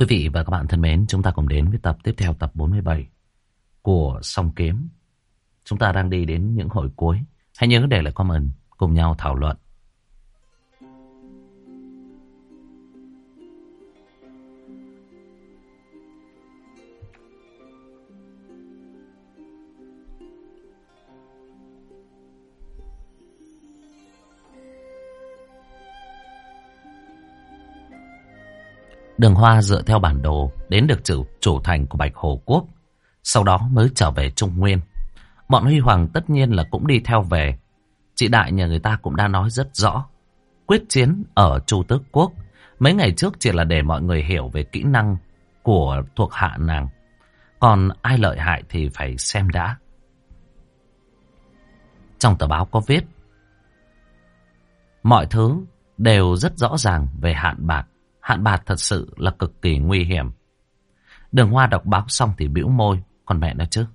Quý vị và các bạn thân mến, chúng ta cùng đến với tập tiếp theo tập 47 của Song Kiếm. Chúng ta đang đi đến những hồi cuối. Hãy nhớ để lại comment cùng nhau thảo luận. Đường Hoa dựa theo bản đồ đến được chủ, chủ thành của Bạch Hồ Quốc. Sau đó mới trở về Trung Nguyên. Bọn Huy Hoàng tất nhiên là cũng đi theo về. Chị Đại nhà người ta cũng đã nói rất rõ. Quyết chiến ở Chu Tước Quốc. Mấy ngày trước chỉ là để mọi người hiểu về kỹ năng của thuộc hạ nàng. Còn ai lợi hại thì phải xem đã. Trong tờ báo có viết. Mọi thứ đều rất rõ ràng về hạn bạc. Hạn bạc thật sự là cực kỳ nguy hiểm. Đường Hoa đọc báo xong thì bĩu môi. Còn mẹ nó chứ.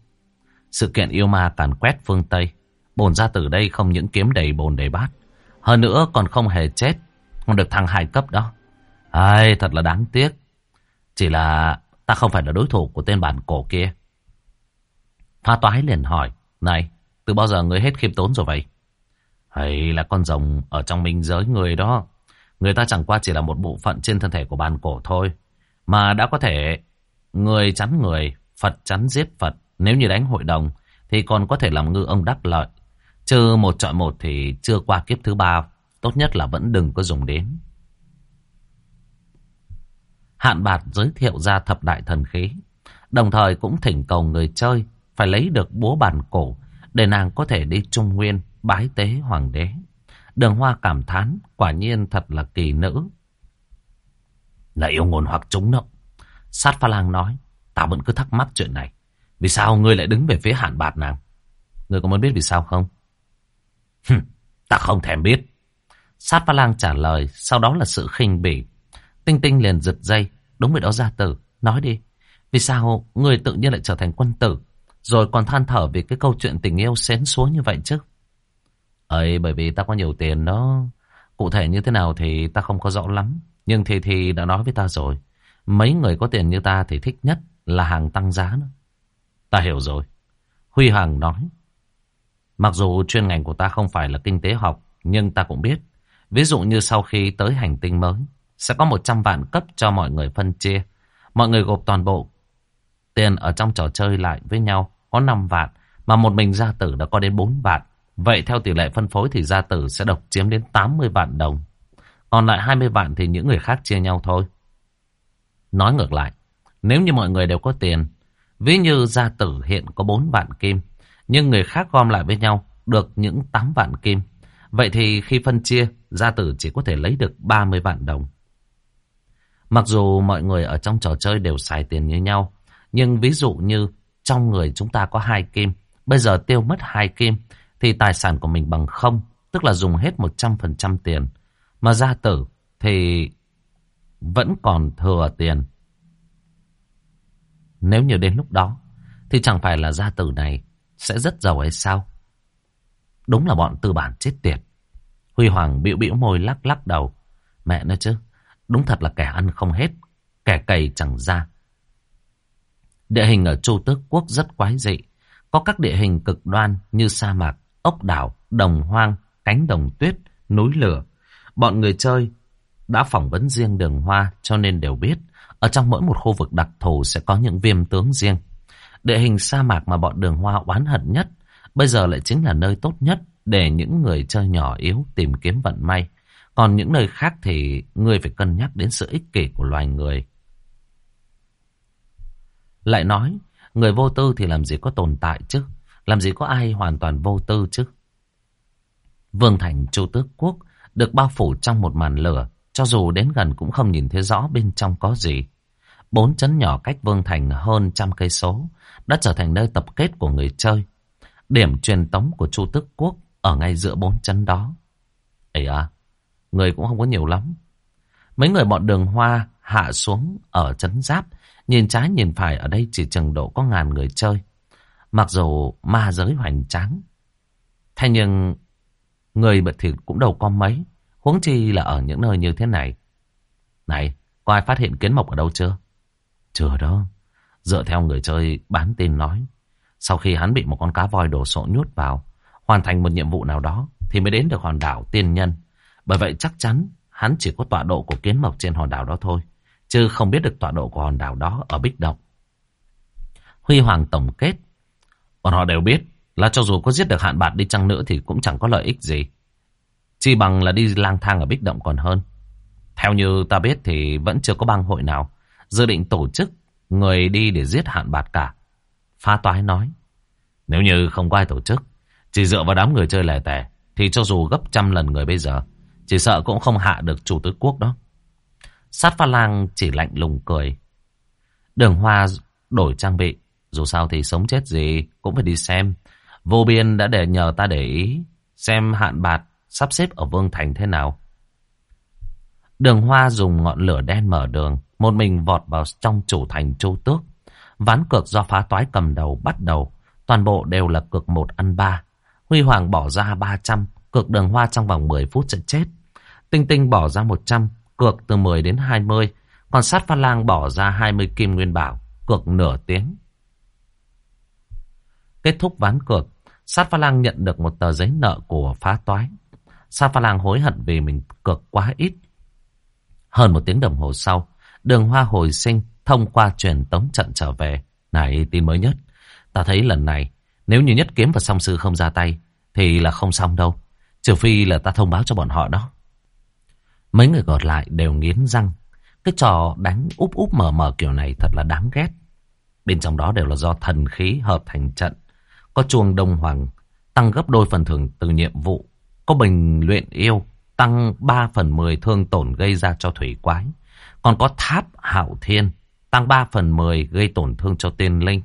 Sự kiện yêu ma càn quét phương Tây. Bồn ra từ đây không những kiếm đầy bồn đầy bát. Hơn nữa còn không hề chết. Còn được thăng hai cấp đó. Ai, thật là đáng tiếc. Chỉ là ta không phải là đối thủ của tên bản cổ kia. Pha toái liền hỏi. Này, từ bao giờ ngươi hết khiêm tốn rồi vậy? Hay là con rồng ở trong minh giới người đó. Người ta chẳng qua chỉ là một bộ phận trên thân thể của bàn cổ thôi. Mà đã có thể người chắn người, Phật chắn giết Phật. Nếu như đánh hội đồng thì còn có thể làm ngư ông đắc lợi. Chứ một chọi một thì chưa qua kiếp thứ ba. Tốt nhất là vẫn đừng có dùng đến. Hạn bạt giới thiệu ra thập đại thần khí. Đồng thời cũng thỉnh cầu người chơi phải lấy được búa bàn cổ để nàng có thể đi Trung Nguyên bái tế hoàng đế. Đường Hoa cảm thán, quả nhiên thật là kỳ nữ. Là yêu ngôn hoặc trúng đó. Sát pha lang nói, ta vẫn cứ thắc mắc chuyện này. Vì sao ngươi lại đứng về phía hạn bạt nàng? Ngươi có muốn biết vì sao không? Hừm, ta không thèm biết. Sát pha lang trả lời, sau đó là sự khinh bỉ. Tinh tinh liền giật dây, đúng vậy đó gia tử, nói đi. Vì sao ngươi tự nhiên lại trở thành quân tử? Rồi còn than thở vì cái câu chuyện tình yêu xén xúa như vậy chứ? Ấy bởi vì ta có nhiều tiền đó. Cụ thể như thế nào thì ta không có rõ lắm. Nhưng thì thì đã nói với ta rồi. Mấy người có tiền như ta thì thích nhất là hàng tăng giá nữa. Ta hiểu rồi. Huy Hằng nói. Mặc dù chuyên ngành của ta không phải là kinh tế học, nhưng ta cũng biết. Ví dụ như sau khi tới hành tinh mới, sẽ có 100 vạn cấp cho mọi người phân chia. Mọi người gộp toàn bộ tiền ở trong trò chơi lại với nhau có 5 vạn, mà một mình gia tử đã có đến 4 vạn. Vậy theo tỷ lệ phân phối thì gia tử sẽ độc chiếm đến 80 vạn đồng. Còn lại 20 vạn thì những người khác chia nhau thôi. Nói ngược lại, nếu như mọi người đều có tiền, ví như gia tử hiện có 4 vạn kim, nhưng người khác gom lại với nhau được những 8 vạn kim. Vậy thì khi phân chia, gia tử chỉ có thể lấy được 30 vạn đồng. Mặc dù mọi người ở trong trò chơi đều xài tiền như nhau, nhưng ví dụ như trong người chúng ta có hai kim, bây giờ tiêu mất hai kim, thì tài sản của mình bằng không, tức là dùng hết 100% tiền. Mà gia tử thì vẫn còn thừa tiền. Nếu như đến lúc đó, thì chẳng phải là gia tử này sẽ rất giàu hay sao? Đúng là bọn tư bản chết tiệt. Huy Hoàng bĩu bĩu môi lắc lắc đầu. Mẹ nói chứ, đúng thật là kẻ ăn không hết, kẻ cày chẳng ra. Địa hình ở Châu Tước Quốc rất quái dị. Có các địa hình cực đoan như sa mạc, ốc đảo, đồng hoang, cánh đồng tuyết, núi lửa. Bọn người chơi đã phỏng vấn riêng đường hoa cho nên đều biết ở trong mỗi một khu vực đặc thù sẽ có những viêm tướng riêng. Địa hình sa mạc mà bọn đường hoa oán hận nhất bây giờ lại chính là nơi tốt nhất để những người chơi nhỏ yếu tìm kiếm vận may. Còn những nơi khác thì người phải cân nhắc đến sự ích kỷ của loài người. Lại nói, người vô tư thì làm gì có tồn tại chứ? Làm gì có ai hoàn toàn vô tư chứ? Vương thành Chu Tước Quốc được bao phủ trong một màn lửa, cho dù đến gần cũng không nhìn thấy rõ bên trong có gì. Bốn chấn nhỏ cách Vương thành hơn trăm cây số đã trở thành nơi tập kết của người chơi. Điểm truyền tống của Chu Tước Quốc ở ngay giữa bốn chấn đó. Ấy à, người cũng không có nhiều lắm. Mấy người bọn đường hoa hạ xuống ở chấn giáp, nhìn trái nhìn phải ở đây chỉ chừng độ có ngàn người chơi. Mặc dù ma giới hoành tráng. Thế nhưng người bật thì cũng đâu có mấy. Huống chi là ở những nơi như thế này. Này, có ai phát hiện kiến mộc ở đâu chưa? Chưa đó. Dựa theo người chơi bán tin nói. Sau khi hắn bị một con cá voi đổ sộ nhốt vào. Hoàn thành một nhiệm vụ nào đó. Thì mới đến được hòn đảo tiên nhân. Bởi vậy chắc chắn hắn chỉ có tọa độ của kiến mộc trên hòn đảo đó thôi. Chứ không biết được tọa độ của hòn đảo đó ở Bích Động. Huy Hoàng tổng kết. Bọn họ đều biết là cho dù có giết được hạn bạt đi chăng nữa thì cũng chẳng có lợi ích gì. Chỉ bằng là đi lang thang ở Bích Động còn hơn. Theo như ta biết thì vẫn chưa có bang hội nào dự định tổ chức người đi để giết hạn bạt cả. Phá toái nói. Nếu như không có ai tổ chức, chỉ dựa vào đám người chơi lẻ tẻ, thì cho dù gấp trăm lần người bây giờ, chỉ sợ cũng không hạ được chủ tứ quốc đó. Sát pha lang chỉ lạnh lùng cười. Đường hoa đổi trang bị, dù sao thì sống chết gì cũng phải đi xem. Vô biên đã để nhờ ta để ý xem hạn bạt sắp xếp ở Vương Thành thế nào. Đường hoa dùng ngọn lửa đen mở đường, một mình vọt vào trong chủ thành châu tước. Ván cược do phá toái cầm đầu bắt đầu, toàn bộ đều là cược một ăn ba. Huy Hoàng bỏ ra 300, cược đường hoa trong vòng 10 phút sẽ chết. Tinh Tinh bỏ ra 100, cược từ 10 đến 20. Còn sát pha lang bỏ ra 20 kim nguyên bảo, cược nửa tiếng. Kết thúc ván cược, sát pha lang nhận được một tờ giấy nợ của phá toái. Sát pha lang hối hận vì mình cược quá ít. Hơn một tiếng đồng hồ sau, đường hoa hồi sinh thông qua truyền tống trận trở về. Này tin mới nhất, ta thấy lần này nếu như nhất kiếm và song sư không ra tay thì là không xong đâu. Trừ phi là ta thông báo cho bọn họ đó. Mấy người còn lại đều nghiến răng. Cái trò đánh úp úp mở mở kiểu này thật là đáng ghét. Bên trong đó đều là do thần khí hợp thành trận. Có chuông đông hoàng tăng gấp đôi phần thưởng từ nhiệm vụ. Có bình luyện yêu tăng 3 phần 10 thương tổn gây ra cho thủy quái. Còn có tháp hạo thiên tăng 3 phần 10 gây tổn thương cho tiên linh.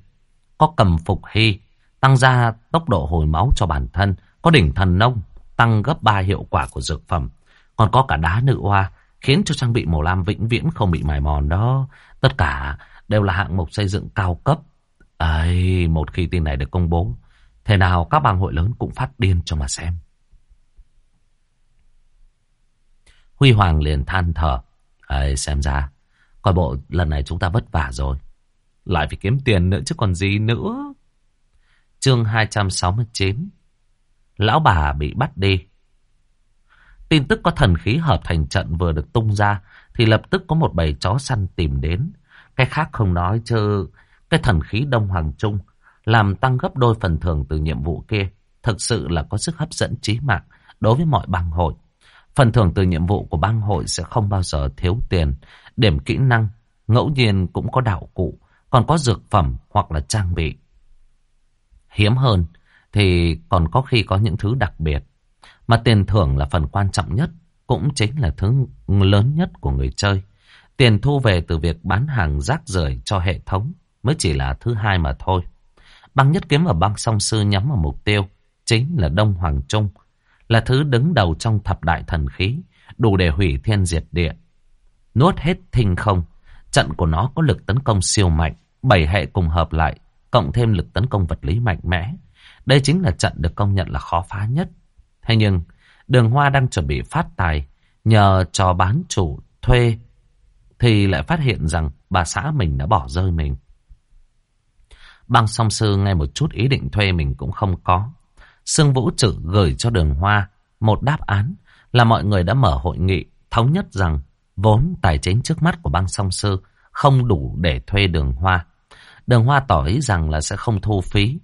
Có cầm phục hy tăng ra tốc độ hồi máu cho bản thân. Có đỉnh thần nông tăng gấp 3 hiệu quả của dược phẩm. Còn có cả đá nữ hoa khiến cho trang bị màu lam vĩnh viễn không bị mài mòn đó. Tất cả đều là hạng mục xây dựng cao cấp. Ấy, một khi tin này được công bố, thế nào các bang hội lớn cũng phát điên cho mà xem. Huy Hoàng liền than thở. Ê, xem ra, coi bộ lần này chúng ta vất vả rồi. Lại phải kiếm tiền nữa chứ còn gì nữa. Chương 269 Lão bà bị bắt đi. Tin tức có thần khí hợp thành trận vừa được tung ra thì lập tức có một bầy chó săn tìm đến. Cái khác không nói chứ cái thần khí Đông Hoàng Trung làm tăng gấp đôi phần thưởng từ nhiệm vụ kia. Thực sự là có sức hấp dẫn trí mạng đối với mọi bang hội. Phần thưởng từ nhiệm vụ của bang hội sẽ không bao giờ thiếu tiền. Điểm kỹ năng, ngẫu nhiên cũng có đạo cụ, còn có dược phẩm hoặc là trang bị. Hiếm hơn thì còn có khi có những thứ đặc biệt. Mà tiền thưởng là phần quan trọng nhất, cũng chính là thứ lớn nhất của người chơi. Tiền thu về từ việc bán hàng rác rưởi cho hệ thống mới chỉ là thứ hai mà thôi. Băng nhất kiếm ở băng song sư nhắm vào mục tiêu chính là Đông Hoàng Trung, là thứ đứng đầu trong thập đại thần khí, đủ để hủy thiên diệt địa. Nuốt hết thinh không, trận của nó có lực tấn công siêu mạnh, bảy hệ cùng hợp lại, cộng thêm lực tấn công vật lý mạnh mẽ. Đây chính là trận được công nhận là khó phá nhất. Thế nhưng, đường hoa đang chuẩn bị phát tài, nhờ cho bán chủ thuê, thì lại phát hiện rằng bà xã mình đã bỏ rơi mình. Băng song sư ngay một chút ý định thuê mình cũng không có. Sương Vũ Trự gửi cho đường hoa một đáp án là mọi người đã mở hội nghị thống nhất rằng vốn tài chính trước mắt của băng song sư không đủ để thuê đường hoa. Đường hoa tỏ ý rằng là sẽ không thu phí.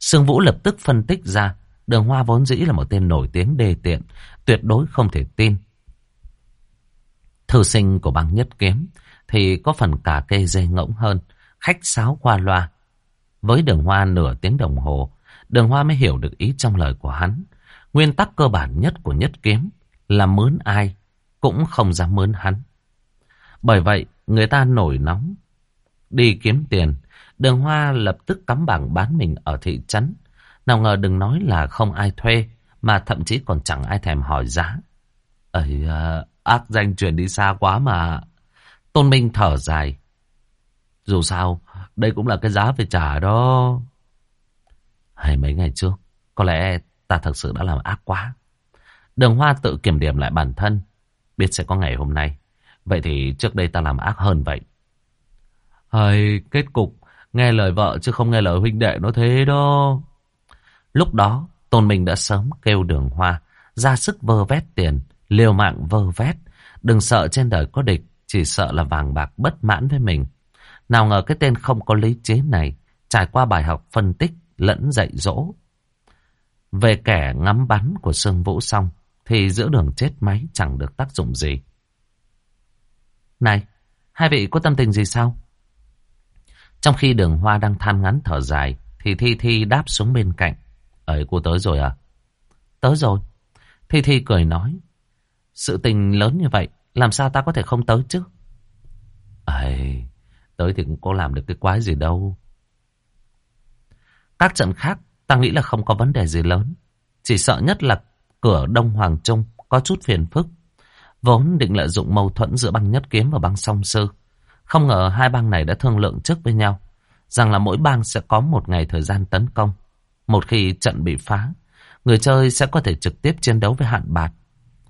Sương Vũ lập tức phân tích ra đường hoa vốn dĩ là một tên nổi tiếng đề tiện, tuyệt đối không thể tin. Thư sinh của băng nhất kiếm thì có phần cả cây dê ngỗng hơn, khách sáo qua loa. Với đường hoa nửa tiếng đồng hồ, đường hoa mới hiểu được ý trong lời của hắn. Nguyên tắc cơ bản nhất của nhất kiếm là mướn ai cũng không dám mướn hắn. Bởi vậy, người ta nổi nóng, đi kiếm tiền. Đường hoa lập tức cắm bảng bán mình ở thị trấn. Nào ngờ đừng nói là không ai thuê, mà thậm chí còn chẳng ai thèm hỏi giá. Ấy, à, ác danh truyền đi xa quá mà. Tôn Minh thở dài. Dù sao, đây cũng là cái giá phải trả đó. Hay mấy ngày trước, có lẽ ta thật sự đã làm ác quá. Đường Hoa tự kiểm điểm lại bản thân. Biết sẽ có ngày hôm nay. Vậy thì trước đây ta làm ác hơn vậy. Hay kết cục nghe lời vợ chứ không nghe lời huynh đệ nó thế đó. Lúc đó Tôn Minh đã sớm kêu đường hoa ra sức vơ vét tiền, liều mạng vơ vét. Đừng sợ trên đời có địch, chỉ sợ là vàng bạc bất mãn với mình. Nào ngờ cái tên không có lý chế này trải qua bài học phân tích lẫn dạy dỗ. Về kẻ ngắm bắn của Sương Vũ xong thì giữa đường chết máy chẳng được tác dụng gì. Này, hai vị có tâm tình gì sao? Trong khi đường hoa đang than ngắn thở dài thì Thi Thi đáp xuống bên cạnh. Ấy cô tới rồi à? Tới rồi. Thi Thi cười nói. Sự tình lớn như vậy làm sao ta có thể không tới chứ? Ấy, tới thì cũng có làm được cái quái gì đâu. Các trận khác ta nghĩ là không có vấn đề gì lớn. Chỉ sợ nhất là cửa Đông Hoàng Trung có chút phiền phức. Vốn định lợi dụng mâu thuẫn giữa băng nhất kiếm và băng song sư. Không ngờ hai bang này đã thương lượng trước với nhau. Rằng là mỗi bang sẽ có một ngày thời gian tấn công. Một khi trận bị phá, người chơi sẽ có thể trực tiếp chiến đấu với hạn bạt.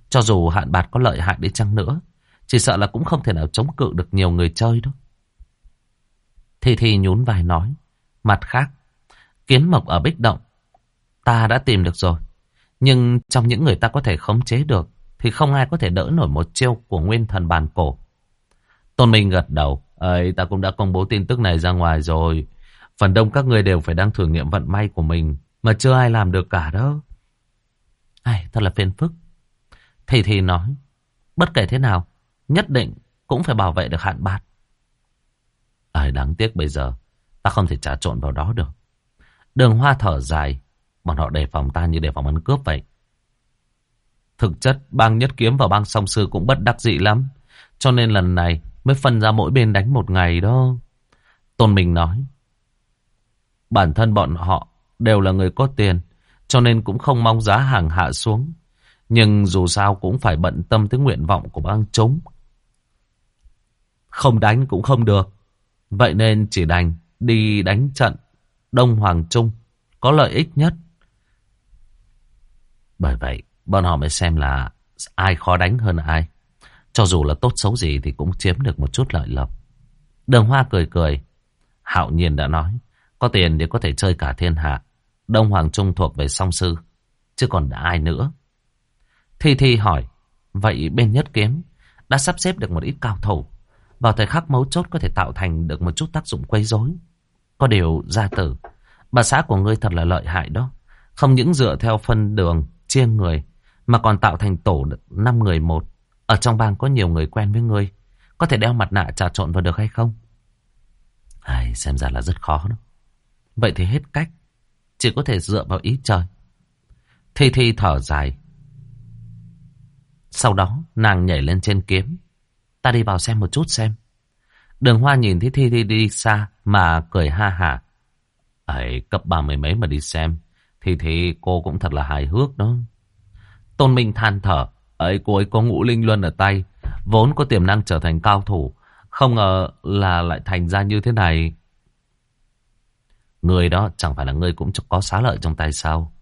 Cho dù hạn bạt có lợi hại đi chăng nữa, chỉ sợ là cũng không thể nào chống cự được nhiều người chơi đâu. Thì thì nhún vai nói. Mặt khác, kiến mộc ở Bích Động, ta đã tìm được rồi. Nhưng trong những người ta có thể khống chế được, thì không ai có thể đỡ nổi một chiêu của nguyên thần bàn cổ. Tôn Minh gật đầu. ấy ta cũng đã công bố tin tức này ra ngoài rồi. Phần đông các người đều phải đang thử nghiệm vận may của mình. Mà chưa ai làm được cả đâu. Ai, thật là phiền phức. Thì thì nói. Bất kể thế nào, nhất định cũng phải bảo vệ được hạn bạc. Ai đáng tiếc bây giờ, ta không thể trả trộn vào đó được. Đường hoa thở dài, bọn họ đề phòng ta như đề phòng ăn cướp vậy. Thực chất, bang nhất kiếm và bang song sư cũng bất đắc dị lắm. Cho nên lần này mới phân ra mỗi bên đánh một ngày đó. Tôn Minh nói, bản thân bọn họ đều là người có tiền, cho nên cũng không mong giá hàng hạ xuống. Nhưng dù sao cũng phải bận tâm tới nguyện vọng của bang chúng. Không đánh cũng không được. Vậy nên chỉ đành đi đánh trận Đông Hoàng Trung có lợi ích nhất. Bởi vậy, bọn họ mới xem là ai khó đánh hơn ai. Cho dù là tốt xấu gì thì cũng chiếm được một chút lợi lộc. Đường Hoa cười cười. Hạo nhiên đã nói, có tiền để có thể chơi cả thiên hạ. Đông Hoàng Trung thuộc về song sư, chứ còn đã ai nữa. Thi Thi hỏi, vậy bên nhất kiếm đã sắp xếp được một ít cao thủ. Vào thời khắc mấu chốt có thể tạo thành được một chút tác dụng quấy rối. Có điều gia tử, bà xã của ngươi thật là lợi hại đó. Không những dựa theo phân đường, chia người, mà còn tạo thành tổ năm người một. Ở trong bang có nhiều người quen với ngươi. Có thể đeo mặt nạ trà trộn vào được hay không? Ai, xem ra là rất khó đó. Vậy thì hết cách. Chỉ có thể dựa vào ý trời. Thi Thi thở dài. Sau đó nàng nhảy lên trên kiếm. Ta đi vào xem một chút xem. Đường Hoa nhìn thấy Thi Thi đi xa mà cười ha hả. Ấy, cấp ba mươi mấy mà đi xem. Thì thì cô cũng thật là hài hước đó. Tôn Minh than thở. Ấy cô ấy có ngũ linh luân ở tay. Vốn có tiềm năng trở thành cao thủ. Không ngờ là lại thành ra như thế này. Người đó chẳng phải là người cũng có xá lợi trong tay sao.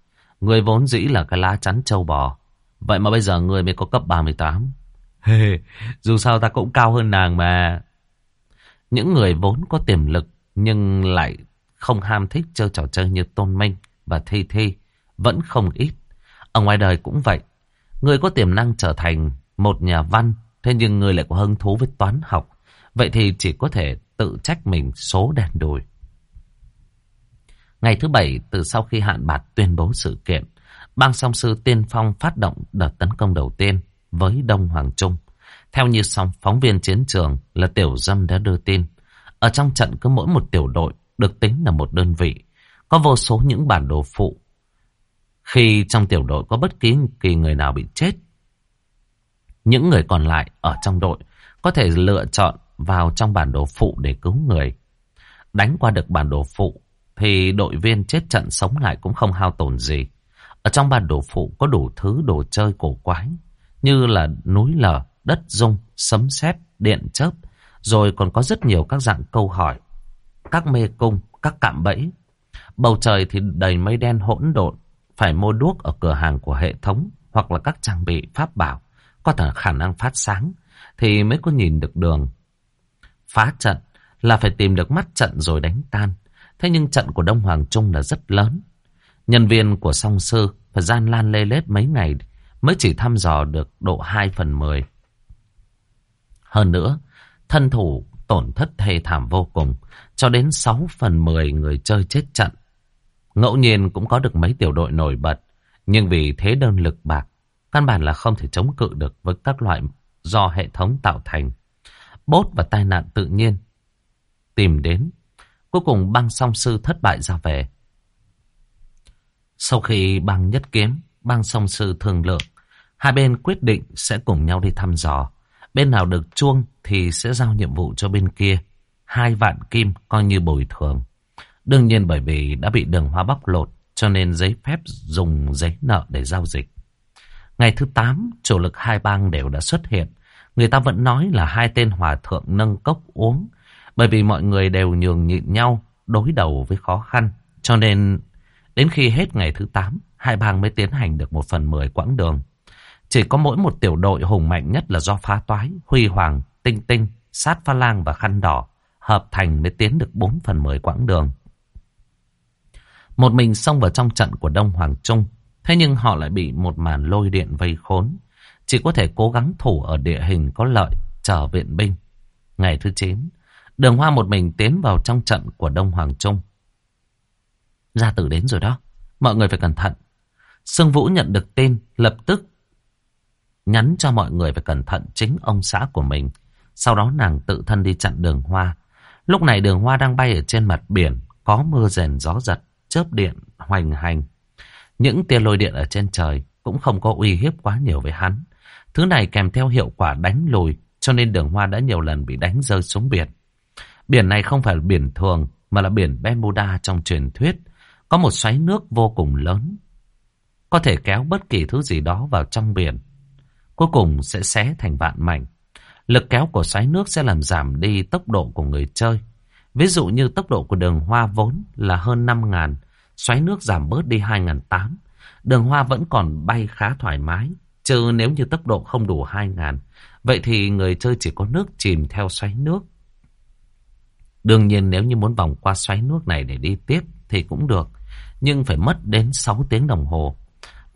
Người vốn dĩ là cái lá chắn châu bò. Vậy mà bây giờ người mới có cấp 38. Dù sao ta cũng cao hơn nàng mà. Những người vốn có tiềm lực nhưng lại không ham thích chơi trò chơi như Tôn Minh và Thi Thi vẫn không ít. Ở ngoài đời cũng vậy. Người có tiềm năng trở thành một nhà văn, thế nhưng người lại có hứng thú với toán học. Vậy thì chỉ có thể tự trách mình số đèn đùi. Ngày thứ bảy, từ sau khi hạn bạc tuyên bố sự kiện, bang song sư tiên phong phát động đợt tấn công đầu tiên với Đông Hoàng Trung. Theo như song phóng viên chiến trường là Tiểu Dâm đã đưa tin, ở trong trận cứ mỗi một tiểu đội được tính là một đơn vị, có vô số những bản đồ phụ. Khi trong tiểu đội có bất kỳ kỳ người nào bị chết, những người còn lại ở trong đội có thể lựa chọn vào trong bản đồ phụ để cứu người. Đánh qua được bản đồ phụ thì đội viên chết trận sống lại cũng không hao tổn gì. Ở trong bản đồ phụ có đủ thứ đồ chơi cổ quái như là núi lở, đất rung, sấm sét, điện chớp, rồi còn có rất nhiều các dạng câu hỏi, các mê cung, các cạm bẫy. Bầu trời thì đầy mây đen hỗn độn, phải mua đuốc ở cửa hàng của hệ thống hoặc là các trang bị pháp bảo có thể khả năng phát sáng thì mới có nhìn được đường. Phá trận là phải tìm được mắt trận rồi đánh tan. Thế nhưng trận của Đông Hoàng Trung là rất lớn. Nhân viên của song sư phải gian lan lê lết mấy ngày mới chỉ thăm dò được độ 2 phần 10. Hơn nữa, thân thủ tổn thất thê thảm vô cùng, cho đến 6 phần 10 người chơi chết trận. Ngẫu nhiên cũng có được mấy tiểu đội nổi bật, nhưng vì thế đơn lực bạc, căn bản là không thể chống cự được với các loại do hệ thống tạo thành. Bốt và tai nạn tự nhiên tìm đến. Cuối cùng băng song sư thất bại ra về. Sau khi băng nhất kiếm, bang song sư thương lượng, hai bên quyết định sẽ cùng nhau đi thăm dò. Bên nào được chuông thì sẽ giao nhiệm vụ cho bên kia. Hai vạn kim coi như bồi thường. Đương nhiên bởi vì đã bị đường hoa bóc lột cho nên giấy phép dùng giấy nợ để giao dịch. Ngày thứ 8, chủ lực hai bang đều đã xuất hiện. Người ta vẫn nói là hai tên hòa thượng nâng cốc uống. Bởi vì mọi người đều nhường nhịn nhau, đối đầu với khó khăn. Cho nên, đến khi hết ngày thứ 8, hai bang mới tiến hành được một phần mười quãng đường. Chỉ có mỗi một tiểu đội hùng mạnh nhất là do phá toái, huy hoàng, tinh tinh, sát pha lang và khăn đỏ. Hợp thành mới tiến được bốn phần 10 quãng đường. Một mình xông vào trong trận của Đông Hoàng Trung. Thế nhưng họ lại bị một màn lôi điện vây khốn. Chỉ có thể cố gắng thủ ở địa hình có lợi, chờ viện binh. Ngày thứ 9, đường hoa một mình tiến vào trong trận của Đông Hoàng Trung. Gia tử đến rồi đó. Mọi người phải cẩn thận. Sương Vũ nhận được tin, lập tức nhắn cho mọi người phải cẩn thận chính ông xã của mình. Sau đó nàng tự thân đi chặn đường hoa. Lúc này đường hoa đang bay ở trên mặt biển, có mưa rền gió giật, chớp điện, hoành hành. Những tia lôi điện ở trên trời cũng không có uy hiếp quá nhiều với hắn. Thứ này kèm theo hiệu quả đánh lùi, cho nên đường hoa đã nhiều lần bị đánh rơi xuống biển. Biển này không phải là biển thường, mà là biển Bermuda trong truyền thuyết. Có một xoáy nước vô cùng lớn. Có thể kéo bất kỳ thứ gì đó vào trong biển. Cuối cùng sẽ xé thành vạn mảnh. Lực kéo của xoáy nước sẽ làm giảm đi tốc độ của người chơi. Ví dụ như tốc độ của đường hoa vốn là hơn 5.000, xoáy nước giảm bớt đi 2.800. Đường hoa vẫn còn bay khá thoải mái, chứ nếu như tốc độ không đủ 2.000, vậy thì người chơi chỉ có nước chìm theo xoáy nước. Đương nhiên nếu như muốn vòng qua xoáy nước này để đi tiếp thì cũng được, nhưng phải mất đến 6 tiếng đồng hồ.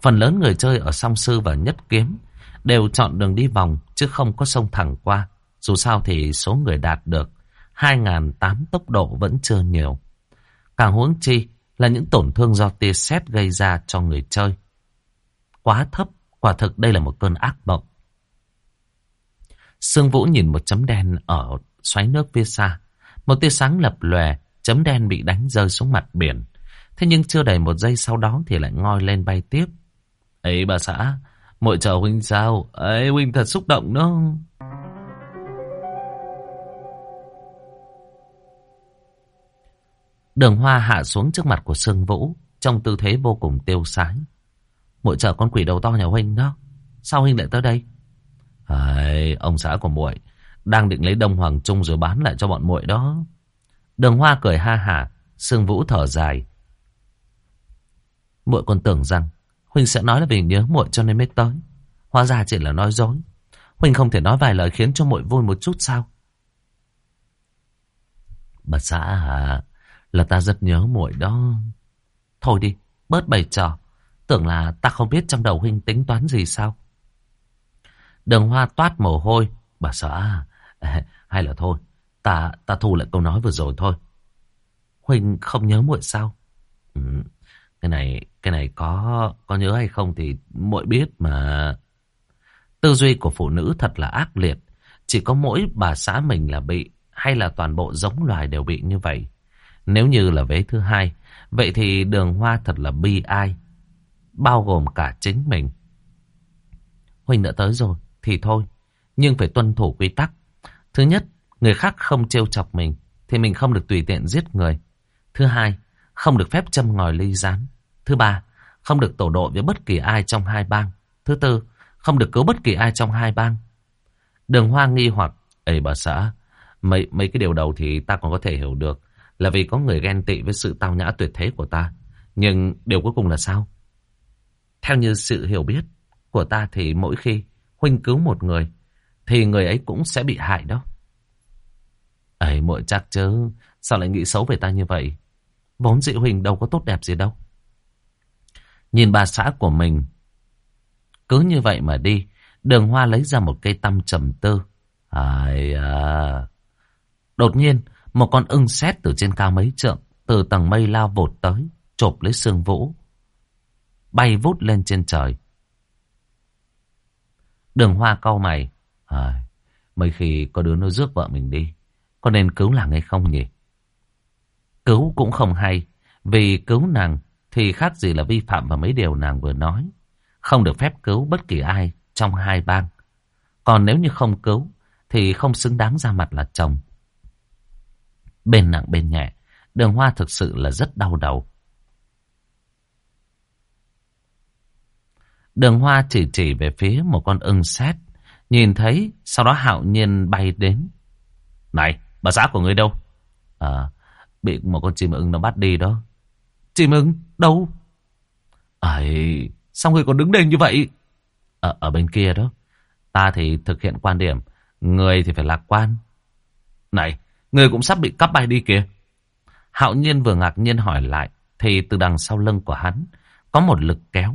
Phần lớn người chơi ở song sư và nhất kiếm đều chọn đường đi vòng chứ không có sông thẳng qua. Dù sao thì số người đạt được 2.008 tốc độ vẫn chưa nhiều. Càng huống chi là những tổn thương do tia sét gây ra cho người chơi. Quá thấp, quả thực đây là một cơn ác mộng. Sương Vũ nhìn một chấm đen ở xoáy nước phía xa. Một tia sáng lập lòe, chấm đen bị đánh rơi xuống mặt biển. Thế nhưng chưa đầy một giây sau đó thì lại ngoi lên bay tiếp. Ấy bà xã, muội chào huynh sao? Ấy huynh thật xúc động đó. Đường hoa hạ xuống trước mặt của Sương Vũ trong tư thế vô cùng tiêu sái. Muội chờ con quỷ đầu to nhà huynh đó. Sao huynh lại tới đây? Ai, ông xã của muội đang định lấy Đông Hoàng Trung rồi bán lại cho bọn muội đó. Đường Hoa cười ha hả, Sương Vũ thở dài. Muội còn tưởng rằng huynh sẽ nói là vì nhớ muội cho nên mới tới. Hóa ra chỉ là nói dối. Huynh không thể nói vài lời khiến cho muội vui một chút sao? Bà xã hả? Là ta rất nhớ muội đó. Thôi đi, bớt bày trò. Tưởng là ta không biết trong đầu huynh tính toán gì sao? Đường hoa toát mồ hôi. Bà xã à, hay là thôi, ta ta thu lại câu nói vừa rồi thôi. Huynh không nhớ muội sao? Ừ, cái này cái này có có nhớ hay không thì muội biết mà. Tư duy của phụ nữ thật là ác liệt. Chỉ có mỗi bà xã mình là bị hay là toàn bộ giống loài đều bị như vậy. Nếu như là vế thứ hai, vậy thì đường hoa thật là bi ai. Bao gồm cả chính mình. Huynh đã tới rồi, thì thôi. Nhưng phải tuân thủ quy tắc. Thứ nhất, người khác không trêu chọc mình, thì mình không được tùy tiện giết người. Thứ hai, không được phép châm ngòi ly gián. Thứ ba, không được tổ đội với bất kỳ ai trong hai bang. Thứ tư, không được cứu bất kỳ ai trong hai bang. Đường Hoa nghi hoặc, Ê bà xã, mấy, mấy cái điều đầu thì ta còn có thể hiểu được là vì có người ghen tị với sự tao nhã tuyệt thế của ta. Nhưng điều cuối cùng là sao? Theo như sự hiểu biết của ta thì mỗi khi Huynh cứu một người, thì người ấy cũng sẽ bị hại đó. ấy muội chắc chứ, sao lại nghĩ xấu về ta như vậy? Vốn dị Huỳnh đâu có tốt đẹp gì đâu. Nhìn bà xã của mình, cứ như vậy mà đi, đường hoa lấy ra một cây tăm trầm tư. Ai à... Đột nhiên, một con ưng sét từ trên cao mấy trượng, từ tầng mây lao vột tới, chộp lấy sương vũ, bay vút lên trên trời. Đường hoa cau mày, à, mấy khi có đứa nó rước vợ mình đi, có nên cứu làng hay không nhỉ? Cứu cũng không hay, vì cứu nàng thì khác gì là vi phạm vào mấy điều nàng vừa nói. Không được phép cứu bất kỳ ai trong hai bang. Còn nếu như không cứu thì không xứng đáng ra mặt là chồng. Bên nặng bên nhẹ, đường hoa thực sự là rất đau đầu. Đường hoa chỉ chỉ về phía một con ưng sét, nhìn thấy, sau đó hạo nhiên bay đến. Này, bà xã của người đâu? À, bị một con chim ưng nó bắt đi đó. Chim ưng, đâu? Ấy, sao người còn đứng đây như vậy? Ở, ở bên kia đó. Ta thì thực hiện quan điểm, người thì phải lạc quan. Này, người cũng sắp bị cắp bay đi kìa. Hạo nhiên vừa ngạc nhiên hỏi lại, thì từ đằng sau lưng của hắn, có một lực kéo.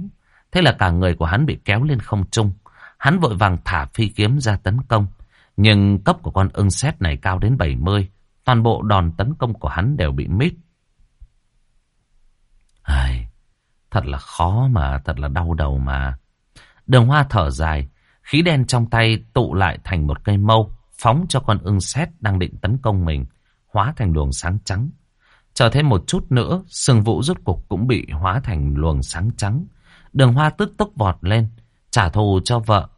Thế là cả người của hắn bị kéo lên không trung. Hắn vội vàng thả phi kiếm ra tấn công. Nhưng cấp của con ưng sét này cao đến 70. Toàn bộ đòn tấn công của hắn đều bị mít. Ai, thật là khó mà, thật là đau đầu mà. Đường hoa thở dài, khí đen trong tay tụ lại thành một cây mâu, phóng cho con ưng sét đang định tấn công mình, hóa thành luồng sáng trắng. Chờ thêm một chút nữa, sừng vũ rút cục cũng bị hóa thành luồng sáng trắng. Đường hoa tức tốc vọt lên, trả thù cho vợ.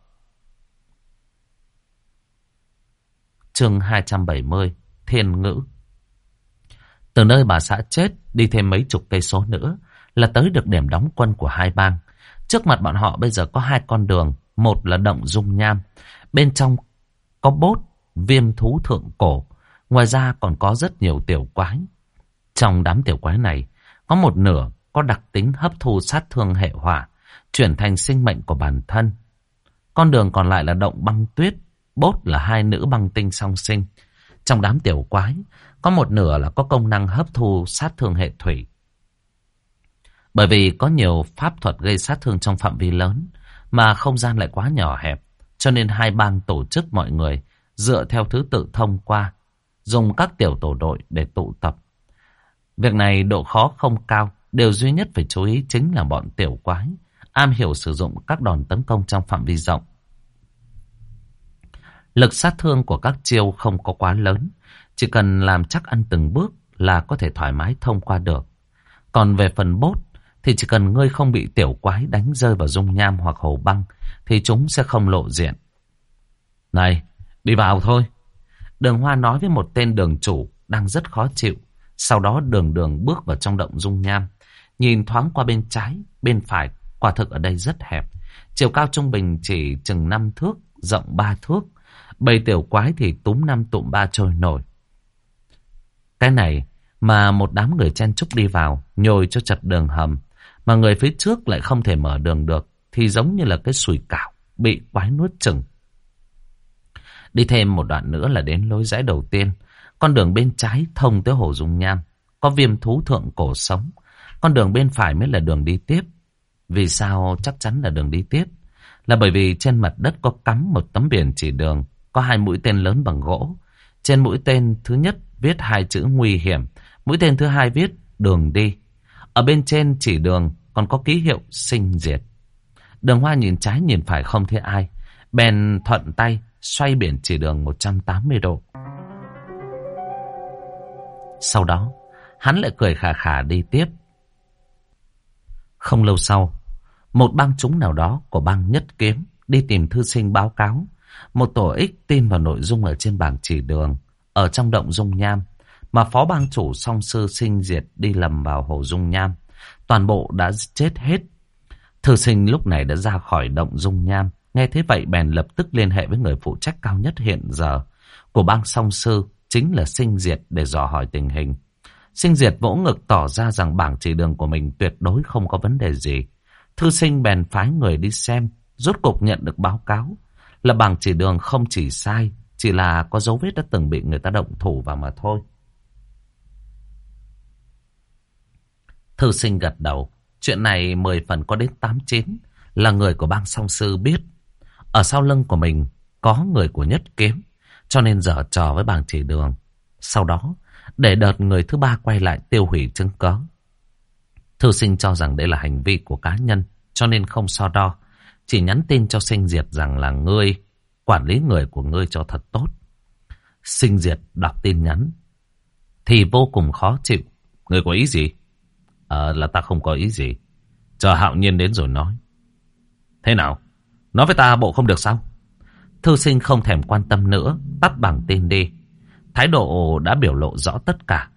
chương 270, Thiên Ngữ Từ nơi bà xã chết, đi thêm mấy chục cây số nữa, là tới được điểm đóng quân của hai bang. Trước mặt bọn họ bây giờ có hai con đường, một là động dung nham, bên trong có bốt, viêm thú thượng cổ, ngoài ra còn có rất nhiều tiểu quái. Trong đám tiểu quái này, có một nửa có đặc tính hấp thu sát thương hệ hỏa, chuyển thành sinh mệnh của bản thân. Con đường còn lại là động băng tuyết, bốt là hai nữ băng tinh song sinh. Trong đám tiểu quái, có một nửa là có công năng hấp thu sát thương hệ thủy. Bởi vì có nhiều pháp thuật gây sát thương trong phạm vi lớn, mà không gian lại quá nhỏ hẹp, cho nên hai bang tổ chức mọi người dựa theo thứ tự thông qua, dùng các tiểu tổ đội để tụ tập. Việc này độ khó không cao, điều duy nhất phải chú ý chính là bọn tiểu quái, am hiểu sử dụng các đòn tấn công trong phạm vi rộng. Lực sát thương của các chiêu không có quá lớn, chỉ cần làm chắc ăn từng bước là có thể thoải mái thông qua được. Còn về phần bốt, thì chỉ cần ngươi không bị tiểu quái đánh rơi vào dung nham hoặc hồ băng, thì chúng sẽ không lộ diện. Này, đi vào thôi. Đường Hoa nói với một tên đường chủ đang rất khó chịu. Sau đó đường đường bước vào trong động dung nham. Nhìn thoáng qua bên trái, bên phải, quả thực ở đây rất hẹp. Chiều cao trung bình chỉ chừng 5 thước, rộng 3 thước. Bầy tiểu quái thì túm năm tụm ba trôi nổi. Cái này mà một đám người chen trúc đi vào, nhồi cho chặt đường hầm, mà người phía trước lại không thể mở đường được, thì giống như là cái sùi cảo, bị quái nuốt chừng. Đi thêm một đoạn nữa là đến lối rẽ đầu tiên. Con đường bên trái thông tới hồ Dung Nham. Có viêm thú thượng cổ sống. Con đường bên phải mới là đường đi tiếp. Vì sao chắc chắn là đường đi tiếp? Là bởi vì trên mặt đất có cắm một tấm biển chỉ đường. Có hai mũi tên lớn bằng gỗ. Trên mũi tên thứ nhất viết hai chữ nguy hiểm. Mũi tên thứ hai viết đường đi. Ở bên trên chỉ đường còn có ký hiệu sinh diệt. Đường hoa nhìn trái nhìn phải không thấy ai. Bèn thuận tay xoay biển chỉ đường 180 độ. Sau đó, hắn lại cười khà khà đi tiếp. Không lâu sau, một bang chúng nào đó của bang Nhất Kiếm đi tìm thư sinh báo cáo. Một tổ ích tin vào nội dung ở trên bảng chỉ đường, ở trong động dung nham, mà phó bang chủ song sư sinh diệt đi lầm vào hồ dung nham. Toàn bộ đã chết hết. Thư sinh lúc này đã ra khỏi động dung nham, Nghe thế vậy bèn lập tức liên hệ với người phụ trách cao nhất hiện giờ của bang song sư, chính là Sinh Diệt để dò hỏi tình hình. Sinh Diệt vỗ ngực tỏ ra rằng bảng chỉ đường của mình tuyệt đối không có vấn đề gì. Thư sinh bèn phái người đi xem, rốt cục nhận được báo cáo là bảng chỉ đường không chỉ sai, chỉ là có dấu vết đã từng bị người ta động thủ vào mà thôi. Thư sinh gật đầu. Chuyện này mười phần có đến tám chín là người của bang song sư biết. Ở sau lưng của mình có người của nhất kiếm. Cho nên dở trò với bàng chỉ đường. Sau đó, để đợt người thứ ba quay lại tiêu hủy chứng cớ. Thư sinh cho rằng đây là hành vi của cá nhân, cho nên không so đo. Chỉ nhắn tin cho sinh diệt rằng là ngươi, quản lý người của ngươi cho thật tốt. Sinh diệt đọc tin nhắn, thì vô cùng khó chịu. Ngươi có ý gì? Ờ, là ta không có ý gì. Chờ hạo nhiên đến rồi nói. Thế nào? Nói với ta bộ không được sao? Thư sinh không thèm quan tâm nữa, tắt bằng tin đi. Thái độ đã biểu lộ rõ tất cả.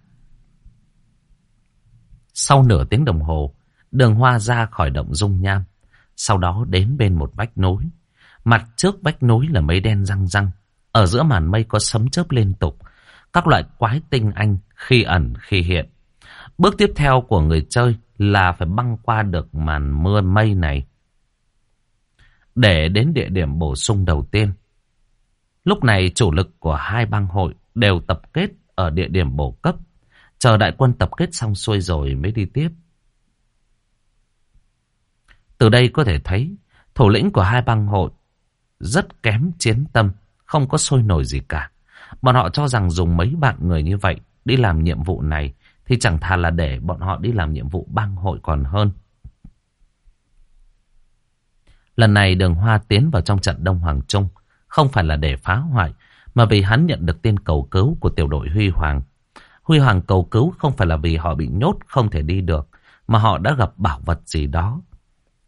Sau nửa tiếng đồng hồ, đường hoa ra khỏi động dung nham. Sau đó đến bên một vách núi. Mặt trước vách núi là mây đen răng răng. Ở giữa màn mây có sấm chớp liên tục. Các loại quái tinh anh, khi ẩn, khi hiện. Bước tiếp theo của người chơi là phải băng qua được màn mưa mây này. Để đến địa điểm bổ sung đầu tiên. Lúc này chủ lực của hai bang hội đều tập kết ở địa điểm bổ cấp. Chờ đại quân tập kết xong xuôi rồi mới đi tiếp. Từ đây có thể thấy, thủ lĩnh của hai bang hội rất kém chiến tâm, không có sôi nổi gì cả. Bọn họ cho rằng dùng mấy bạn người như vậy đi làm nhiệm vụ này thì chẳng thà là để bọn họ đi làm nhiệm vụ bang hội còn hơn. Lần này đường hoa tiến vào trong trận Đông Hoàng Trung không phải là để phá hoại mà vì hắn nhận được tin cầu cứu của tiểu đội Huy Hoàng. Huy Hoàng cầu cứu không phải là vì họ bị nhốt không thể đi được, mà họ đã gặp bảo vật gì đó.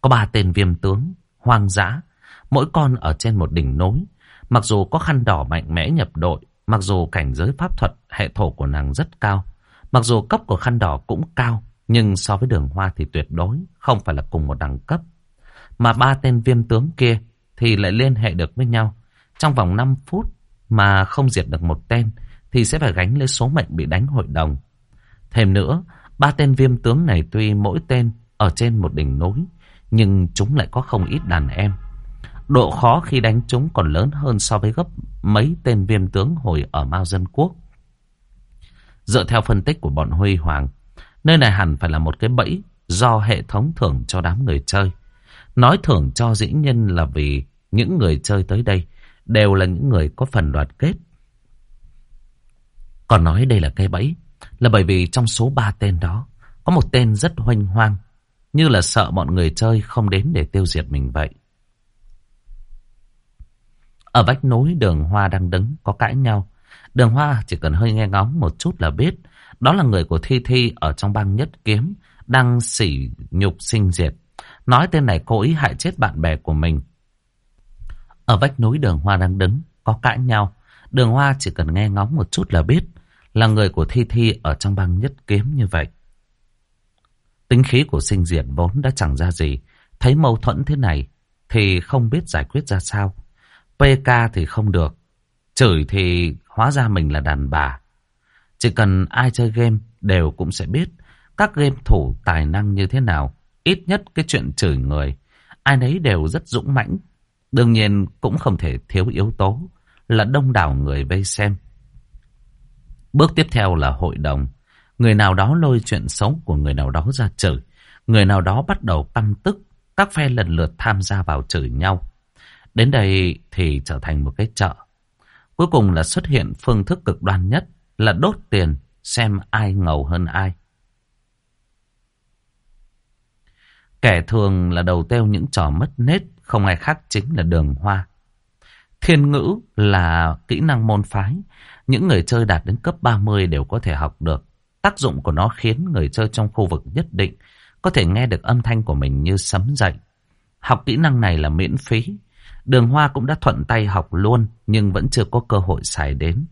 Có ba tên viêm tướng, hoang dã, mỗi con ở trên một đỉnh núi. Mặc dù có khăn đỏ mạnh mẽ nhập đội, mặc dù cảnh giới pháp thuật hệ thổ của nàng rất cao, mặc dù cấp của khăn đỏ cũng cao, nhưng so với đường hoa thì tuyệt đối không phải là cùng một đẳng cấp. Mà ba tên viêm tướng kia thì lại liên hệ được với nhau. Trong vòng 5 phút mà không diệt được một tên thì sẽ phải gánh lấy số mệnh bị đánh hội đồng. Thêm nữa, ba tên viêm tướng này tuy mỗi tên ở trên một đỉnh núi, nhưng chúng lại có không ít đàn em. Độ khó khi đánh chúng còn lớn hơn so với gấp mấy tên viêm tướng hồi ở Mao Dân Quốc. Dựa theo phân tích của bọn Huy Hoàng, nơi này hẳn phải là một cái bẫy do hệ thống thưởng cho đám người chơi. Nói thưởng cho dĩ nhân là vì những người chơi tới đây đều là những người có phần đoạt kết. Còn nói đây là cây bẫy là bởi vì trong số ba tên đó có một tên rất hoanh hoang, như là sợ bọn người chơi không đến để tiêu diệt mình vậy. Ở vách núi đường hoa đang đứng có cãi nhau. Đường hoa chỉ cần hơi nghe ngóng một chút là biết đó là người của Thi Thi ở trong bang nhất kiếm đang sỉ nhục sinh diệt. Nói tên này cố ý hại chết bạn bè của mình ở vách núi đường hoa đang đứng, có cãi nhau. Đường hoa chỉ cần nghe ngóng một chút là biết là người của Thi Thi ở trong bang nhất kiếm như vậy. Tính khí của sinh diệt vốn đã chẳng ra gì. Thấy mâu thuẫn thế này thì không biết giải quyết ra sao. PK thì không được. Chửi thì hóa ra mình là đàn bà. Chỉ cần ai chơi game đều cũng sẽ biết các game thủ tài năng như thế nào. Ít nhất cái chuyện chửi người. Ai nấy đều rất dũng mãnh Đương nhiên cũng không thể thiếu yếu tố là đông đảo người vây xem. Bước tiếp theo là hội đồng. Người nào đó lôi chuyện xấu của người nào đó ra chửi. Người nào đó bắt đầu căm tức. Các phe lần lượt tham gia vào chửi nhau. Đến đây thì trở thành một cái chợ. Cuối cùng là xuất hiện phương thức cực đoan nhất là đốt tiền xem ai ngầu hơn ai. Kẻ thường là đầu têu những trò mất nết, không ai khác chính là đường hoa. Thiên ngữ là kỹ năng môn phái. Những người chơi đạt đến cấp 30 đều có thể học được. Tác dụng của nó khiến người chơi trong khu vực nhất định có thể nghe được âm thanh của mình như sấm dậy. Học kỹ năng này là miễn phí. Đường Hoa cũng đã thuận tay học luôn nhưng vẫn chưa có cơ hội xài đến.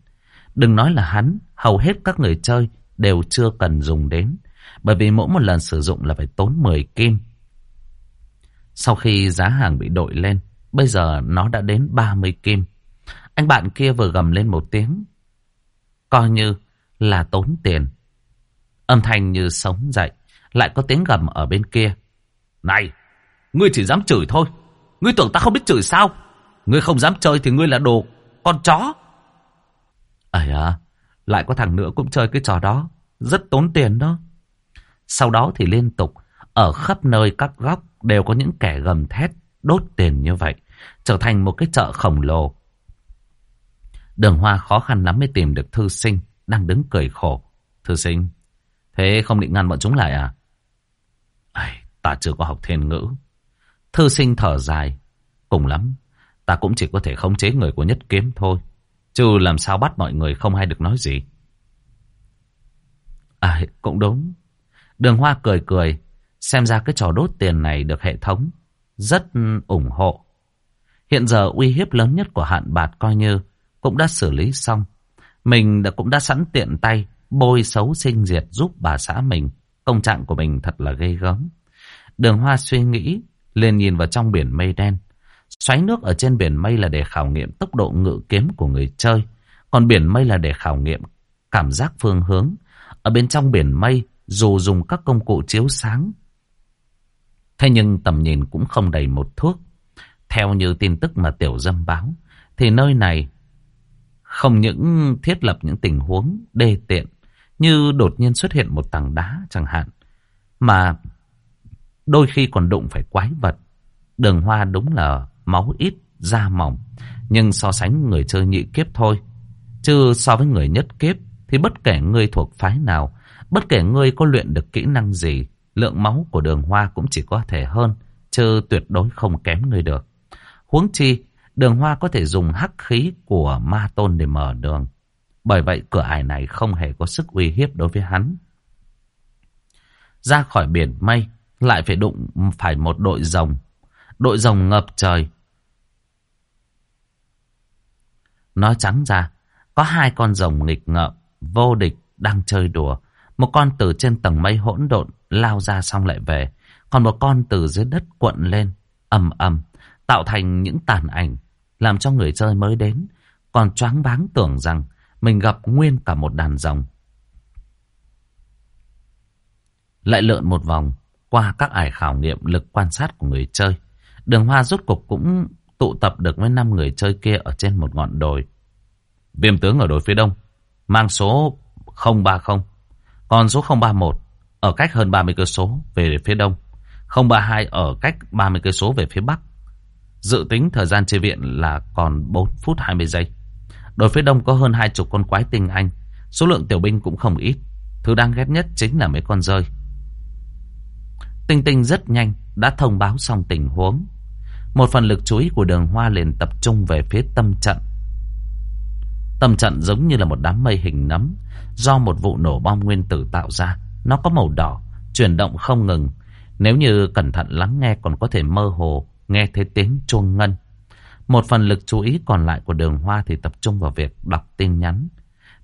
Đừng nói là hắn, hầu hết các người chơi đều chưa cần dùng đến. Bởi vì mỗi một lần sử dụng là phải tốn 10 kim. Sau khi giá hàng bị đội lên, bây giờ nó đã đến 30 kim. Anh bạn kia vừa gầm lên một tiếng. Coi như là tốn tiền. Âm thanh như sống dậy, lại có tiếng gầm ở bên kia. Này, ngươi chỉ dám chửi thôi. Ngươi tưởng ta không biết chửi sao? Ngươi không dám chơi thì ngươi là đồ con chó. Ấy à, lại có thằng nữa cũng chơi cái trò đó. Rất tốn tiền đó. Sau đó thì liên tục, ở khắp nơi các góc đều có những kẻ gầm thét, đốt tiền như vậy. Trở thành một cái chợ khổng lồ. Đường Hoa khó khăn lắm mới tìm được thư sinh, đang đứng cười khổ. Thư sinh, thế không định ngăn bọn chúng lại à? Ây, ta chưa có học thiên ngữ. Thư sinh thở dài. Cùng lắm, ta cũng chỉ có thể khống chế người của nhất kiếm thôi. Chứ làm sao bắt mọi người không hay được nói gì. À, cũng đúng. Đường Hoa cười cười. Xem ra cái trò đốt tiền này được hệ thống rất ủng hộ. Hiện giờ uy hiếp lớn nhất của hạn bạt coi như cũng đã xử lý xong. Mình đã cũng đã sẵn tiện tay bôi xấu sinh diệt giúp bà xã mình. Công trạng của mình thật là ghê gớm. Đường Hoa suy nghĩ, lên nhìn vào trong biển mây đen. Xoáy nước ở trên biển mây là để khảo nghiệm tốc độ ngự kiếm của người chơi. Còn biển mây là để khảo nghiệm cảm giác phương hướng. Ở bên trong biển mây, dù dùng các công cụ chiếu sáng. Thế nhưng tầm nhìn cũng không đầy một thước. Theo như tin tức mà Tiểu Dâm báo, thì nơi này không những thiết lập những tình huống đê tiện, như đột nhiên xuất hiện một tảng đá chẳng hạn, mà đôi khi còn đụng phải quái vật. Đường hoa đúng là máu ít, da mỏng, nhưng so sánh người chơi nhị kiếp thôi. Chứ so với người nhất kiếp thì bất kể ngươi thuộc phái nào, bất kể ngươi có luyện được kỹ năng gì, lượng máu của đường hoa cũng chỉ có thể hơn, chứ tuyệt đối không kém ngươi được. Huống chi, đường hoa có thể dùng hắc khí của ma tôn để mở đường. Bởi vậy cửa ải này không hề có sức uy hiếp đối với hắn. Ra khỏi biển mây, lại phải đụng phải một đội rồng. Đội rồng ngập trời. Nói trắng ra, có hai con rồng nghịch ngợm, vô địch, đang chơi đùa. Một con từ trên tầng mây hỗn độn lao ra xong lại về. Còn một con từ dưới đất cuộn lên, ầm ầm, tạo thành những tàn ảnh, làm cho người chơi mới đến. Còn choáng váng tưởng rằng mình gặp nguyên cả một đàn rồng. Lại lượn một vòng, qua các ải khảo nghiệm lực quan sát của người chơi. Đường Hoa rốt cục cũng tụ tập được với năm người chơi kia ở trên một ngọn đồi. Viêm tướng ở đồi phía đông, mang số 030, còn số 031 ở cách hơn 30 cây số về phía đông, 032 ở cách 30 cây số về phía bắc. Dự tính thời gian chơi viện là còn 4 phút 20 giây. Đồi phía đông có hơn hai chục con quái tinh anh, số lượng tiểu binh cũng không ít. Thứ đang ghét nhất chính là mấy con rơi. Tinh Tinh rất nhanh đã thông báo xong tình huống. Một phần lực chú ý của đường hoa liền tập trung về phía tâm trận. Tâm trận giống như là một đám mây hình nấm do một vụ nổ bom nguyên tử tạo ra. Nó có màu đỏ, chuyển động không ngừng. Nếu như cẩn thận lắng nghe còn có thể mơ hồ nghe thấy tiếng chuông ngân. Một phần lực chú ý còn lại của đường hoa thì tập trung vào việc đọc tin nhắn.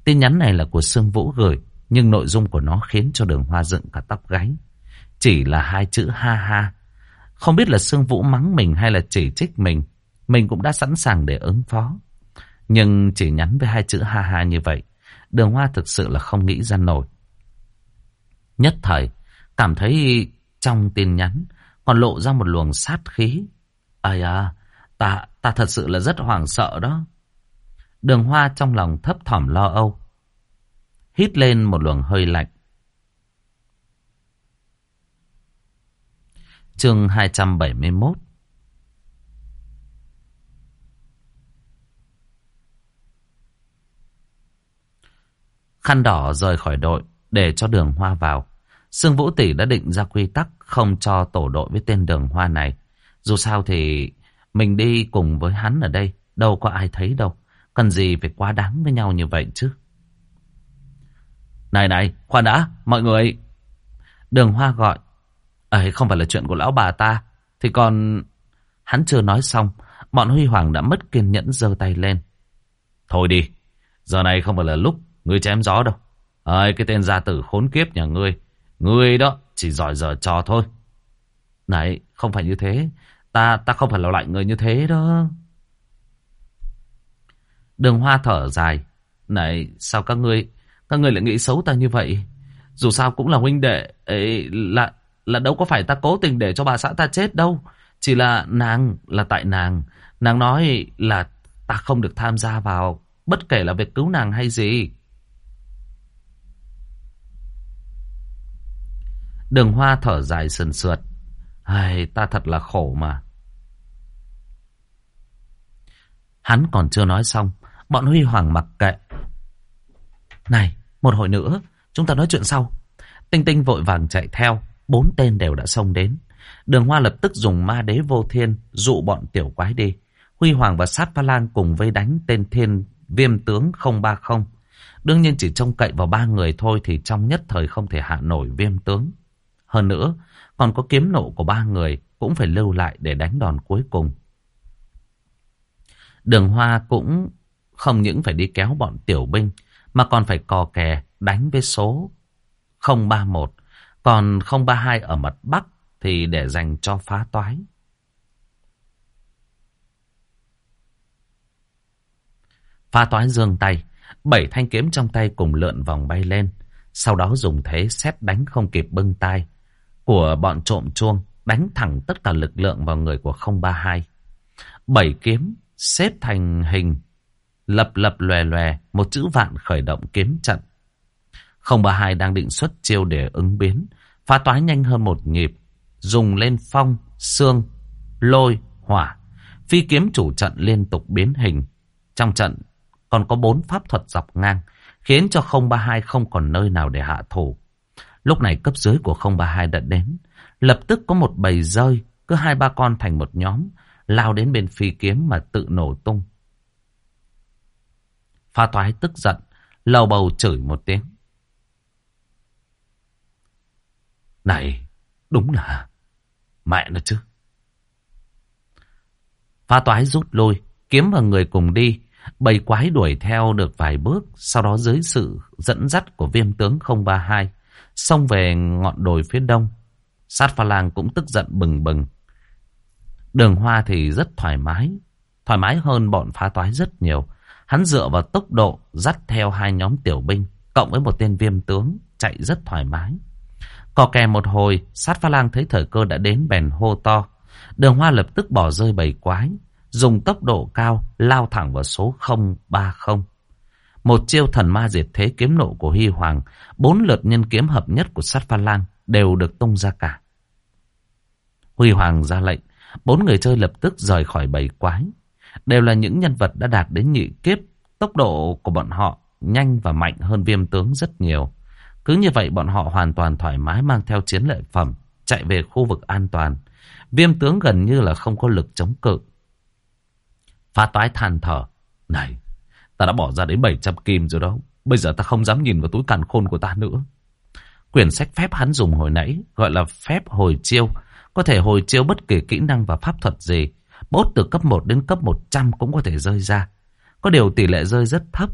Tin nhắn này là của Sương Vũ gửi, nhưng nội dung của nó khiến cho đường hoa dựng cả tóc gáy. Chỉ là hai chữ ha ha. Không biết là Sương Vũ mắng mình hay là chỉ trích mình. Mình cũng đã sẵn sàng để ứng phó. Nhưng chỉ nhắn với hai chữ ha ha như vậy. Đường Hoa thực sự là không nghĩ ra nổi. Nhất thời, cảm thấy trong tin nhắn còn lộ ra một luồng sát khí. Ây à, ta, ta thật sự là rất hoảng sợ đó. Đường Hoa trong lòng thấp thỏm lo âu. Hít lên một luồng hơi lạnh. Chương 271 Khăn đỏ rời khỏi đội để cho đường hoa vào. Sương Vũ Tỷ đã định ra quy tắc không cho tổ đội với tên đường hoa này. Dù sao thì mình đi cùng với hắn ở đây, đâu có ai thấy đâu. Cần gì phải quá đáng với nhau như vậy chứ. Này này, khoan đã, mọi người. Đường hoa gọi, ấy không phải là chuyện của lão bà ta. Thì còn... Hắn chưa nói xong, bọn Huy Hoàng đã mất kiên nhẫn giơ tay lên. Thôi đi, giờ này không phải là lúc ngươi chém gió đâu. Ơi, cái tên gia tử khốn kiếp nhà ngươi. Ngươi đó chỉ giỏi giờ trò thôi. Này, không phải như thế. Ta ta không phải là loại người như thế đó. Đường Hoa thở dài. Này, sao các ngươi, các ngươi lại nghĩ xấu ta như vậy? Dù sao cũng là huynh đệ, ấy là là đâu có phải ta cố tình để cho bà xã ta chết đâu. Chỉ là nàng, là tại nàng. Nàng nói là ta không được tham gia vào Bất kể là việc cứu nàng hay gì. Đường hoa thở dài sần sượt. Ai, ta thật là khổ mà. Hắn còn chưa nói xong. Bọn Huy Hoàng mặc kệ. Này, một hồi nữa, chúng ta nói chuyện sau. Tinh Tinh vội vàng chạy theo. Bốn tên đều đã xông đến. Đường Hoa lập tức dùng ma đế vô thiên dụ bọn tiểu quái đi. Huy Hoàng và Sát Pha Lan cùng vây đánh tên thiên viêm tướng 030. Đương nhiên chỉ trông cậy vào ba người thôi thì trong nhất thời không thể hạ nổi viêm tướng. Hơn nữa, còn có kiếm nộ của ba người cũng phải lưu lại để đánh đòn cuối cùng. Đường Hoa cũng không những phải đi kéo bọn tiểu binh mà còn phải cò kè đánh với số 031. Còn 032 ở mặt Bắc thì để dành cho phá toái. Phá toái dương tay, bảy thanh kiếm trong tay cùng lượn vòng bay lên, sau đó dùng thế xét đánh không kịp bưng tay của bọn trộm chuông, đánh thẳng tất cả lực lượng vào người của 032. Bảy kiếm xếp thành hình, lập lập lòe lòe, một chữ vạn khởi động kiếm trận. 032 đang định xuất chiêu để ứng biến, phá toái nhanh hơn một nhịp, dùng lên phong, xương, lôi, hỏa. Phi kiếm chủ trận liên tục biến hình. Trong trận còn có bốn pháp thuật dọc ngang, khiến cho 032 không còn nơi nào để hạ thủ. Lúc này cấp dưới của 032 đã đến, lập tức có một bầy rơi, cứ hai ba con thành một nhóm, lao đến bên phi kiếm mà tự nổ tung. Pha toái tức giận, lầu bầu chửi một tiếng. Này, đúng là mẹ nó chứ. Pha toái rút lui, kiếm và người cùng đi. Bầy quái đuổi theo được vài bước, sau đó dưới sự dẫn dắt của viêm tướng 032, xông về ngọn đồi phía đông. Sát pha lang cũng tức giận bừng bừng. Đường hoa thì rất thoải mái, thoải mái hơn bọn phá toái rất nhiều. Hắn dựa vào tốc độ dắt theo hai nhóm tiểu binh, cộng với một tên viêm tướng, chạy rất thoải mái. Cò kè một hồi, sát pha lang thấy thời cơ đã đến bèn hô to. Đường hoa lập tức bỏ rơi bầy quái, dùng tốc độ cao lao thẳng vào số 030. Một chiêu thần ma diệt thế kiếm nộ của Hy Hoàng, bốn lượt nhân kiếm hợp nhất của sát pha lang đều được tung ra cả. Huy Hoàng ra lệnh, bốn người chơi lập tức rời khỏi bầy quái. Đều là những nhân vật đã đạt đến nhị kiếp, tốc độ của bọn họ nhanh và mạnh hơn viêm tướng rất nhiều. Cứ như vậy bọn họ hoàn toàn thoải mái mang theo chiến lợi phẩm, chạy về khu vực an toàn. Viêm tướng gần như là không có lực chống cự. Phá toái than thở. Này, ta đã bỏ ra đến 700 kim rồi đó. Bây giờ ta không dám nhìn vào túi càn khôn của ta nữa. Quyển sách phép hắn dùng hồi nãy gọi là phép hồi chiêu. Có thể hồi chiêu bất kỳ kỹ năng và pháp thuật gì. Bốt từ cấp 1 đến cấp 100 cũng có thể rơi ra. Có điều tỷ lệ rơi rất thấp.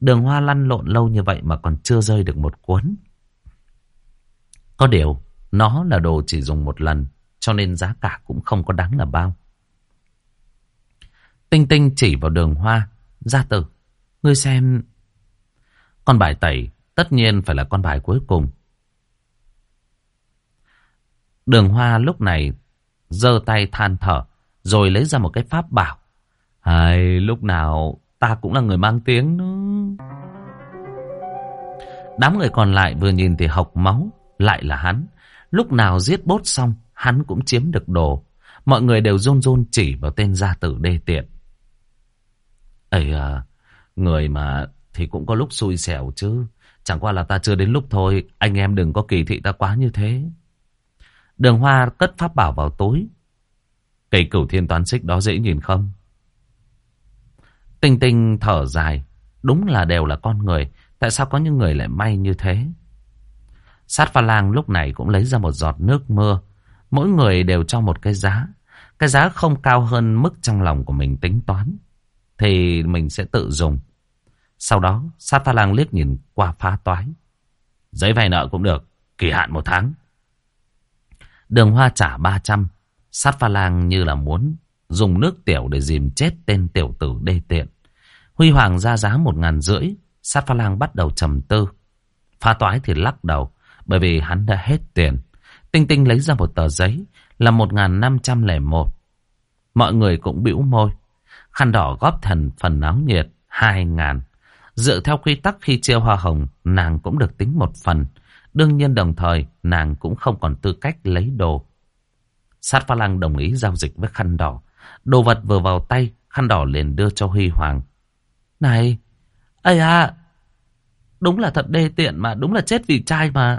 Đường hoa lăn lộn lâu như vậy mà còn chưa rơi được một cuốn. Có điều, nó là đồ chỉ dùng một lần, cho nên giá cả cũng không có đáng là bao. Tinh Tinh chỉ vào đường hoa, gia tử, ngươi xem... Con bài tẩy tất nhiên phải là con bài cuối cùng. Đường hoa lúc này giơ tay than thở, rồi lấy ra một cái pháp bảo. Hay lúc nào ta cũng là người mang tiếng đó. Đám người còn lại vừa nhìn thì học máu, lại là hắn. Lúc nào giết bốt xong, hắn cũng chiếm được đồ. Mọi người đều run run chỉ vào tên gia tử đê tiện. Ây à, người mà thì cũng có lúc xui xẻo chứ. Chẳng qua là ta chưa đến lúc thôi, anh em đừng có kỳ thị ta quá như thế. Đường Hoa cất pháp bảo vào tối. Cây cửu thiên toán xích đó dễ nhìn không? Tinh tinh thở dài. Đúng là đều là con người. Tại sao có những người lại may như thế? Sát pha lang lúc này cũng lấy ra một giọt nước mưa. Mỗi người đều cho một cái giá. Cái giá không cao hơn mức trong lòng của mình tính toán. Thì mình sẽ tự dùng. Sau đó, sát pha lang liếc nhìn qua phá toái. Giấy vay nợ cũng được. Kỳ hạn một tháng. Đường hoa trả 300. Sát pha lang như là muốn dùng nước tiểu để dìm chết tên tiểu tử đê tiện. Huy Hoàng ra giá một ngàn rưỡi, sát pha lang bắt đầu trầm tư. Pha toái thì lắc đầu, bởi vì hắn đã hết tiền. Tinh Tinh lấy ra một tờ giấy, là một ngàn năm trăm lẻ một. Mọi người cũng bĩu môi. Khăn đỏ góp thần phần náo nhiệt, hai ngàn. Dựa theo quy tắc khi chia hoa hồng, nàng cũng được tính một phần. Đương nhiên đồng thời, nàng cũng không còn tư cách lấy đồ. Sát pha lang đồng ý giao dịch với khăn đỏ. Đồ vật vừa vào tay, khăn đỏ liền đưa cho Huy Hoàng. Này, ai à, đúng là thật đê tiện mà, đúng là chết vì trai mà.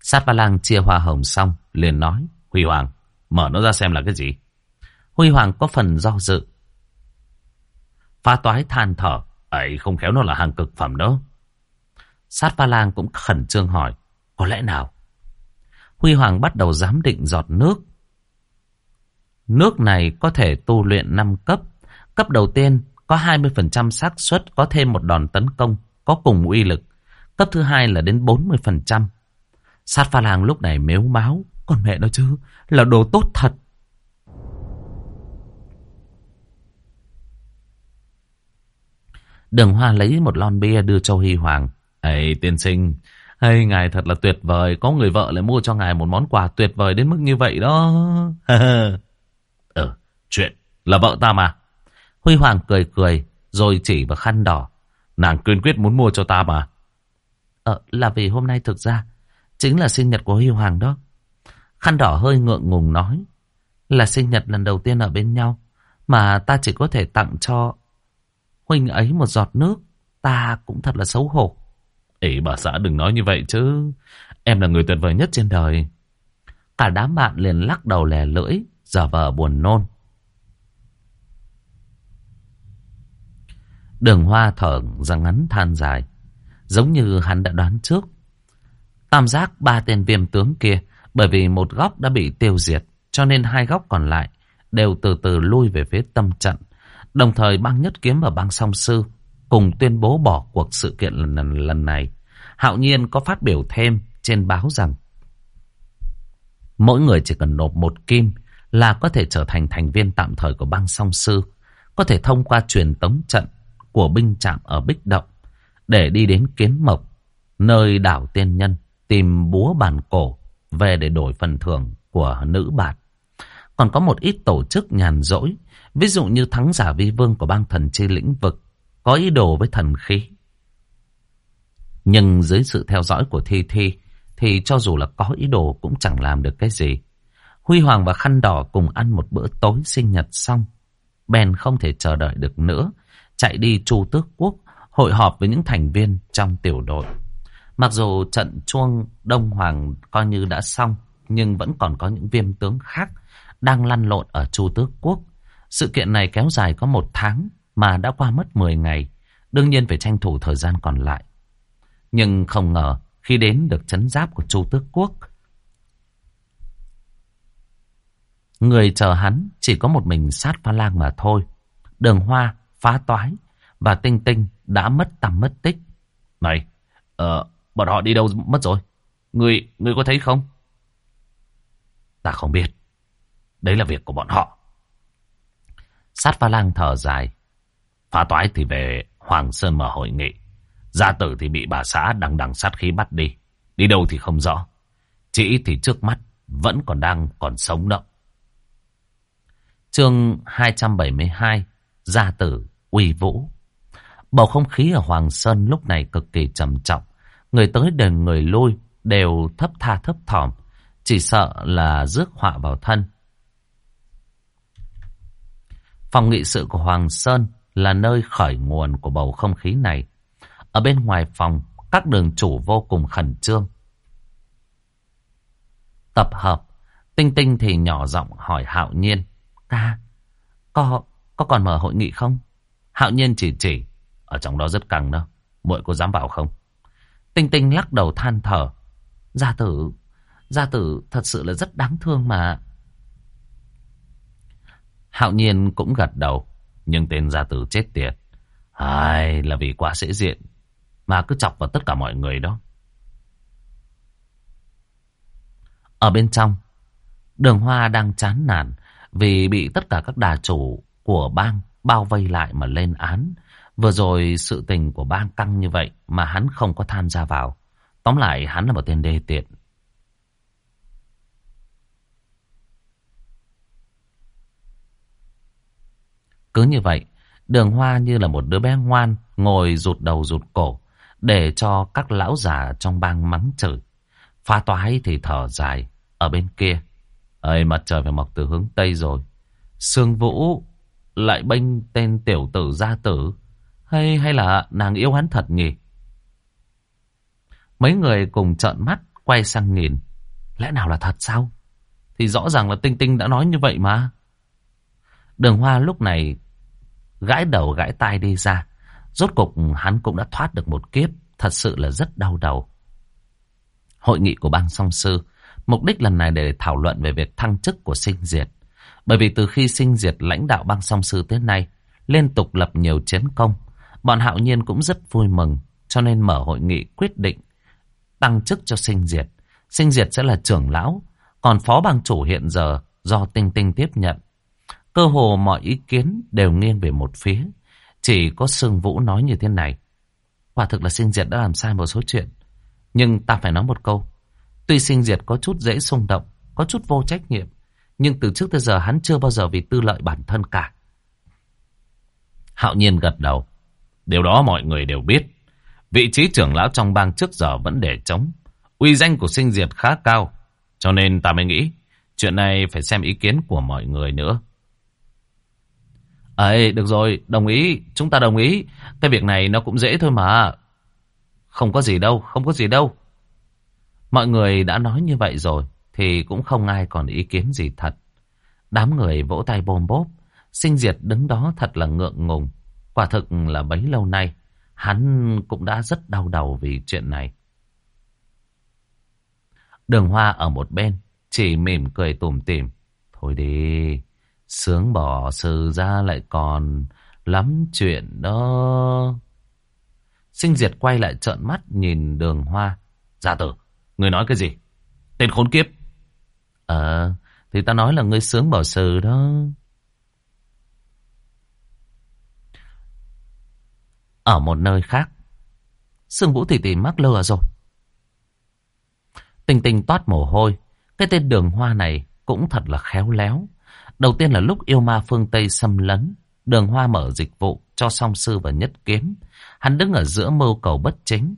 Sát Ba Lang chia hoa hồng xong, liền nói, Huy Hoàng, mở nó ra xem là cái gì. Huy Hoàng có phần do dự. Pha toái than thở, ấy không khéo nó là hàng cực phẩm đó. Sát pha lang cũng khẩn trương hỏi, có lẽ nào? Huy Hoàng bắt đầu giám định giọt nước. Nước này có thể tu luyện 5 cấp. Cấp đầu tiên có 20% xác suất có thêm một đòn tấn công có cùng uy lực. Cấp thứ hai là đến 40%. Sát pha làng lúc này mếu máu. Còn mẹ nó chứ, là đồ tốt thật. Đường Hoa lấy một lon bia đưa cho Huy Hoàng. Ê tiên sinh, hay ngài thật là tuyệt vời, có người vợ lại mua cho ngài một món quà tuyệt vời đến mức như vậy đó. chuyện là vợ ta mà. Huy Hoàng cười cười, rồi chỉ vào khăn đỏ. Nàng kiên quyết muốn mua cho ta mà. Ờ, là vì hôm nay thực ra, chính là sinh nhật của Huy Hoàng đó. Khăn đỏ hơi ngượng ngùng nói. Là sinh nhật lần đầu tiên ở bên nhau, mà ta chỉ có thể tặng cho Huynh ấy một giọt nước, ta cũng thật là xấu hổ. Ê bà xã đừng nói như vậy chứ. Em là người tuyệt vời nhất trên đời. Cả đám bạn liền lắc đầu lè lưỡi, giả vờ buồn nôn. Đường hoa thở ra ngắn than dài. Giống như hắn đã đoán trước. Tam giác ba tên viêm tướng kia, bởi vì một góc đã bị tiêu diệt, cho nên hai góc còn lại đều từ từ lui về phía tâm trận. Đồng thời băng nhất kiếm và băng song sư cùng tuyên bố bỏ cuộc sự kiện lần, lần này. Hạo nhiên có phát biểu thêm trên báo rằng mỗi người chỉ cần nộp một kim là có thể trở thành thành viên tạm thời của băng song sư, có thể thông qua truyền tống trận của binh trạm ở Bích Động để đi đến Kiến Mộc, nơi đảo tiên nhân tìm búa bàn cổ về để đổi phần thưởng của nữ bạt. Còn có một ít tổ chức nhàn rỗi Ví dụ như thắng giả vi vương của bang thần chi lĩnh vực có ý đồ với thần khí. Nhưng dưới sự theo dõi của Thi Thi thì cho dù là có ý đồ cũng chẳng làm được cái gì. Huy Hoàng và Khăn Đỏ cùng ăn một bữa tối sinh nhật xong. Bèn không thể chờ đợi được nữa. Chạy đi Chu Tước Quốc hội họp với những thành viên trong tiểu đội. Mặc dù trận chuông Đông Hoàng coi như đã xong, nhưng vẫn còn có những viêm tướng khác đang lăn lộn ở Chu Tước Quốc. Sự kiện này kéo dài có một tháng mà đã qua mất 10 ngày. Đương nhiên phải tranh thủ thời gian còn lại. Nhưng không ngờ khi đến được chấn giáp của Chu Tước Quốc. Người chờ hắn chỉ có một mình sát pha lang mà thôi. Đường hoa, phá toái và tinh tinh đã mất tầm mất tích. Này, ờ, bọn họ đi đâu mất rồi? Người, người có thấy không? Ta không biết. Đấy là việc của bọn họ. Sát pha lang thở dài. Phá toái thì về Hoàng Sơn mở hội nghị. Gia tử thì bị bà xã đằng đằng sát khí bắt đi. Đi đâu thì không rõ. Chỉ thì trước mắt vẫn còn đang còn sống động. Chương 272 Gia tử uy vũ Bầu không khí ở Hoàng Sơn lúc này cực kỳ trầm trọng. Người tới đền người lui đều thấp tha thấp thỏm. Chỉ sợ là rước họa vào thân. Phòng nghị sự của Hoàng Sơn là nơi khởi nguồn của bầu không khí này. Ở bên ngoài phòng, các đường chủ vô cùng khẩn trương. Tập hợp, Tinh Tinh thì nhỏ giọng hỏi Hạo Nhiên. Ca, có, có còn mở hội nghị không? Hạo Nhiên chỉ chỉ, ở trong đó rất căng đó. Muội có dám vào không? Tinh Tinh lắc đầu than thở. Gia tử, gia tử thật sự là rất đáng thương mà. Hạo nhiên cũng gật đầu. Nhưng tên gia tử chết tiệt. Ai là vì quá dễ diện. Mà cứ chọc vào tất cả mọi người đó. Ở bên trong, đường hoa đang chán nản vì bị tất cả các đà chủ của bang bao vây lại mà lên án. Vừa rồi sự tình của bang căng như vậy mà hắn không có tham gia vào. Tóm lại hắn là một tên đê tiện. Cứ như vậy, Đường hoa như là một đứa bé ngoan, ngồi rụt đầu rụt cổ, để cho các lão già trong bang mắng chửi. Phá toái thì thở dài, ở bên kia. Ơi mặt trời phải mọc từ hướng Tây rồi. Sương Vũ lại bênh tên tiểu tử gia tử. Hay hay là nàng yêu hắn thật nhỉ? Mấy người cùng trợn mắt, quay sang nhìn. Lẽ nào là thật sao? Thì rõ ràng là Tinh Tinh đã nói như vậy mà. Đường Hoa lúc này gãi đầu gãi tai đi ra. Rốt cục hắn cũng đã thoát được một kiếp. Thật sự là rất đau đầu. Hội nghị của bang song sư. Mục đích lần này để thảo luận về việc thăng chức của sinh diệt. Bởi vì từ khi sinh diệt lãnh đạo bang song sư tới nay, liên tục lập nhiều chiến công. Bọn hạo nhiên cũng rất vui mừng, cho nên mở hội nghị quyết định tăng chức cho sinh diệt. Sinh diệt sẽ là trưởng lão, còn phó bang chủ hiện giờ do tinh tinh tiếp nhận. Cơ hồ mọi ý kiến đều nghiêng về một phía. Chỉ có Sương Vũ nói như thế này. Quả thực là sinh diệt đã làm sai một số chuyện. Nhưng ta phải nói một câu. Tuy sinh diệt có chút dễ xung động, có chút vô trách nhiệm. Nhưng từ trước tới giờ hắn chưa bao giờ vì tư lợi bản thân cả. Hạo nhiên gật đầu. Điều đó mọi người đều biết. Vị trí trưởng lão trong bang trước giờ vẫn để trống. Uy danh của sinh diệt khá cao. Cho nên ta mới nghĩ chuyện này phải xem ý kiến của mọi người nữa. Ấy, được rồi, đồng ý, chúng ta đồng ý. Cái việc này nó cũng dễ thôi mà. Không có gì đâu, không có gì đâu. Mọi người đã nói như vậy rồi, thì cũng không ai còn ý kiến gì thật. Đám người vỗ tay bôm bốp, sinh diệt đứng đó thật là ngượng ngùng. Quả thực là bấy lâu nay, hắn cũng đã rất đau đầu vì chuyện này. Đường hoa ở một bên, chỉ mỉm cười tủm tỉm. Thôi đi, sướng bỏ sự ra lại còn lắm chuyện đó. Sinh diệt quay lại trợn mắt nhìn đường hoa. Gia tử, người nói cái gì? Tên khốn kiếp. Ờ, thì ta nói là người sướng bỏ sư đó. Ở một nơi khác, Sương Vũ thì tìm mắc lừa rồi. Tình tình toát mồ hôi. Cái tên đường hoa này cũng thật là khéo léo. Đầu tiên là lúc yêu ma phương Tây xâm lấn. Đường hoa mở dịch vụ cho song sư và nhất kiếm. Hắn đứng ở giữa mưu cầu bất chính.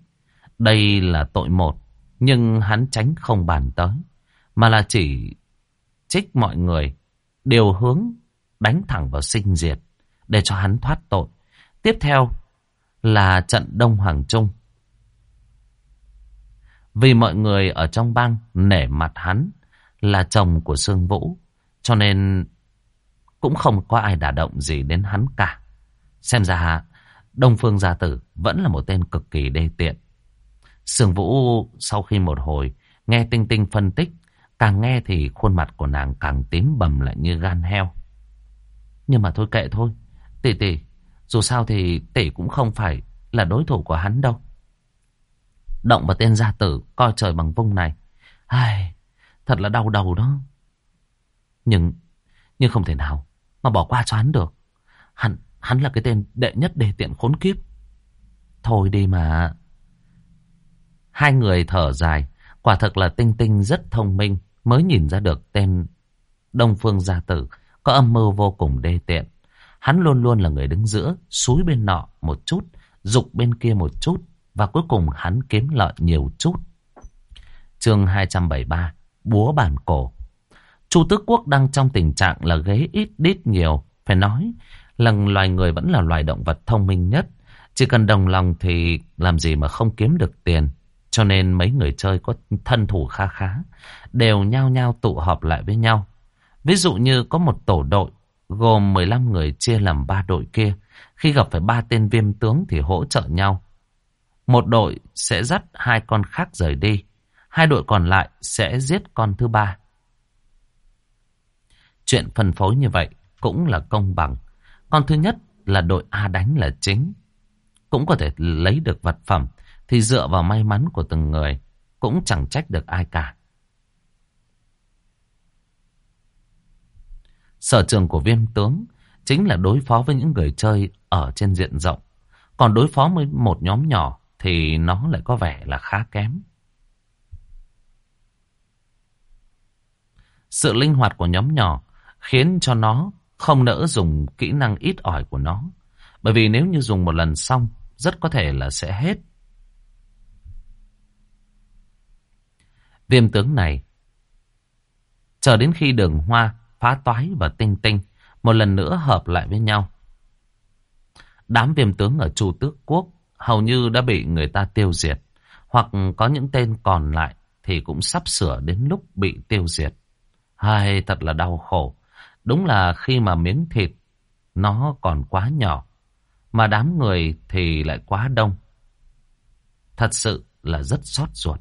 Đây là tội một. Nhưng hắn tránh không bàn tới. Mà là chỉ trích mọi người. Điều hướng đánh thẳng vào sinh diệt. Để cho hắn thoát tội. Tiếp theo là trận Đông Hoàng Trung. Vì mọi người ở trong bang nể mặt hắn là chồng của Sương Vũ, cho nên cũng không có ai đả động gì đến hắn cả. Xem ra Đông Phương Gia Tử vẫn là một tên cực kỳ đê tiện. Sương Vũ sau khi một hồi nghe Tinh Tinh phân tích, càng nghe thì khuôn mặt của nàng càng tím bầm lại như gan heo. Nhưng mà thôi kệ thôi, tỷ tỷ, dù sao thì tỷ cũng không phải là đối thủ của hắn đâu. Động vào tên gia tử coi trời bằng vung này. Ai, thật là đau đầu đó. Nhưng, nhưng không thể nào mà bỏ qua cho hắn được. Hắn, hắn là cái tên đệ nhất đề tiện khốn kiếp. Thôi đi mà. Hai người thở dài. Quả thật là Tinh Tinh rất thông minh. Mới nhìn ra được tên Đông Phương Gia Tử có âm mưu vô cùng đê tiện. Hắn luôn luôn là người đứng giữa, suối bên nọ một chút, dục bên kia một chút, và cuối cùng hắn kiếm lợi nhiều chút. chương 273, búa bản cổ. Chu Tước Quốc đang trong tình trạng là ghế ít đít nhiều. Phải nói là loài người vẫn là loài động vật thông minh nhất. Chỉ cần đồng lòng thì làm gì mà không kiếm được tiền. Cho nên mấy người chơi có thân thủ kha khá, đều nhao nhao tụ họp lại với nhau. Ví dụ như có một tổ đội gồm 15 người chia làm ba đội kia. Khi gặp phải ba tên viêm tướng thì hỗ trợ nhau. Một đội sẽ dắt hai con khác rời đi. Hai đội còn lại sẽ giết con thứ ba. Chuyện phân phối như vậy cũng là công bằng. Con thứ nhất là đội A đánh là chính. Cũng có thể lấy được vật phẩm. Thì dựa vào may mắn của từng người. Cũng chẳng trách được ai cả. Sở trường của viêm tướng chính là đối phó với những người chơi ở trên diện rộng. Còn đối phó với một nhóm nhỏ thì nó lại có vẻ là khá kém. Sự linh hoạt của nhóm nhỏ khiến cho nó không nỡ dùng kỹ năng ít ỏi của nó. Bởi vì nếu như dùng một lần xong, rất có thể là sẽ hết. Viêm tướng này, chờ đến khi đường hoa, phá toái và tinh tinh một lần nữa hợp lại với nhau. Đám viêm tướng ở Chu Tước Quốc hầu như đã bị người ta tiêu diệt, hoặc có những tên còn lại thì cũng sắp sửa đến lúc bị tiêu diệt. hay thật là đau khổ. Đúng là khi mà miếng thịt nó còn quá nhỏ, mà đám người thì lại quá đông. Thật sự là rất xót ruột.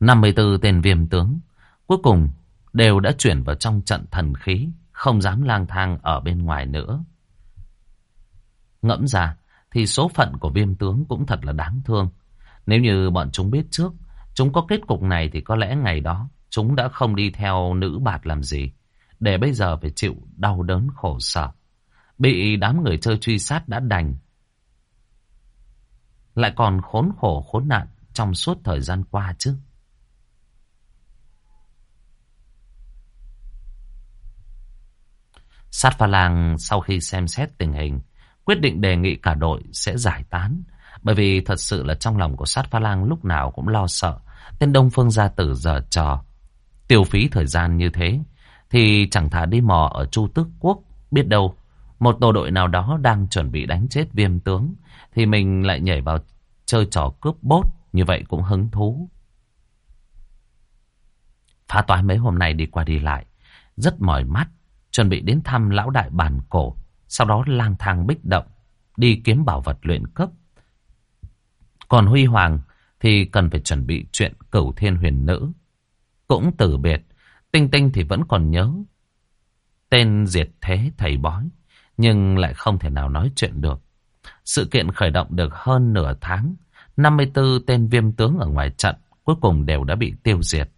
54 tên viêm tướng cuối cùng đều đã chuyển vào trong trận thần khí, không dám lang thang ở bên ngoài nữa. Ngẫm ra thì số phận của viêm tướng cũng thật là đáng thương. Nếu như bọn chúng biết trước, chúng có kết cục này thì có lẽ ngày đó chúng đã không đi theo nữ bạt làm gì. Để bây giờ phải chịu đau đớn khổ sở. Bị đám người chơi truy sát đã đành. Lại còn khốn khổ khốn nạn trong suốt thời gian qua chứ. Sát pha lang sau khi xem xét tình hình, quyết định đề nghị cả đội sẽ giải tán. Bởi vì thật sự là trong lòng của sát pha lang lúc nào cũng lo sợ. Tên Đông Phương gia tử giờ trò. Tiêu phí thời gian như thế, thì chẳng thà đi mò ở Chu Tước Quốc. Biết đâu, một tổ đội nào đó đang chuẩn bị đánh chết viêm tướng, thì mình lại nhảy vào chơi trò cướp bốt, như vậy cũng hứng thú. Phá toái mấy hôm nay đi qua đi lại, rất mỏi mắt chuẩn bị đến thăm lão đại bản cổ, sau đó lang thang bích động, đi kiếm bảo vật luyện cấp. Còn Huy Hoàng thì cần phải chuẩn bị chuyện cửu thiên huyền nữ. Cũng từ biệt, Tinh Tinh thì vẫn còn nhớ. Tên diệt thế thầy bói, nhưng lại không thể nào nói chuyện được. Sự kiện khởi động được hơn nửa tháng, 54 tên viêm tướng ở ngoài trận cuối cùng đều đã bị tiêu diệt.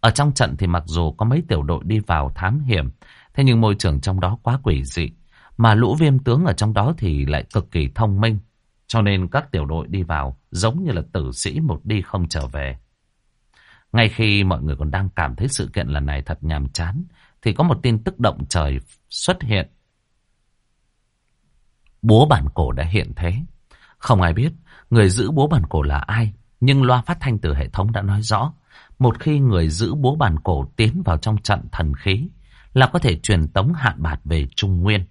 Ở trong trận thì mặc dù có mấy tiểu đội đi vào thám hiểm, Thế nhưng môi trường trong đó quá quỷ dị. Mà lũ viêm tướng ở trong đó thì lại cực kỳ thông minh. Cho nên các tiểu đội đi vào giống như là tử sĩ một đi không trở về. Ngay khi mọi người còn đang cảm thấy sự kiện lần này thật nhàm chán, thì có một tin tức động trời xuất hiện. Búa bản cổ đã hiện thế. Không ai biết người giữ búa bản cổ là ai, nhưng loa phát thanh từ hệ thống đã nói rõ. Một khi người giữ búa bản cổ tiến vào trong trận thần khí, là có thể truyền tống hạn bạt về Trung Nguyên.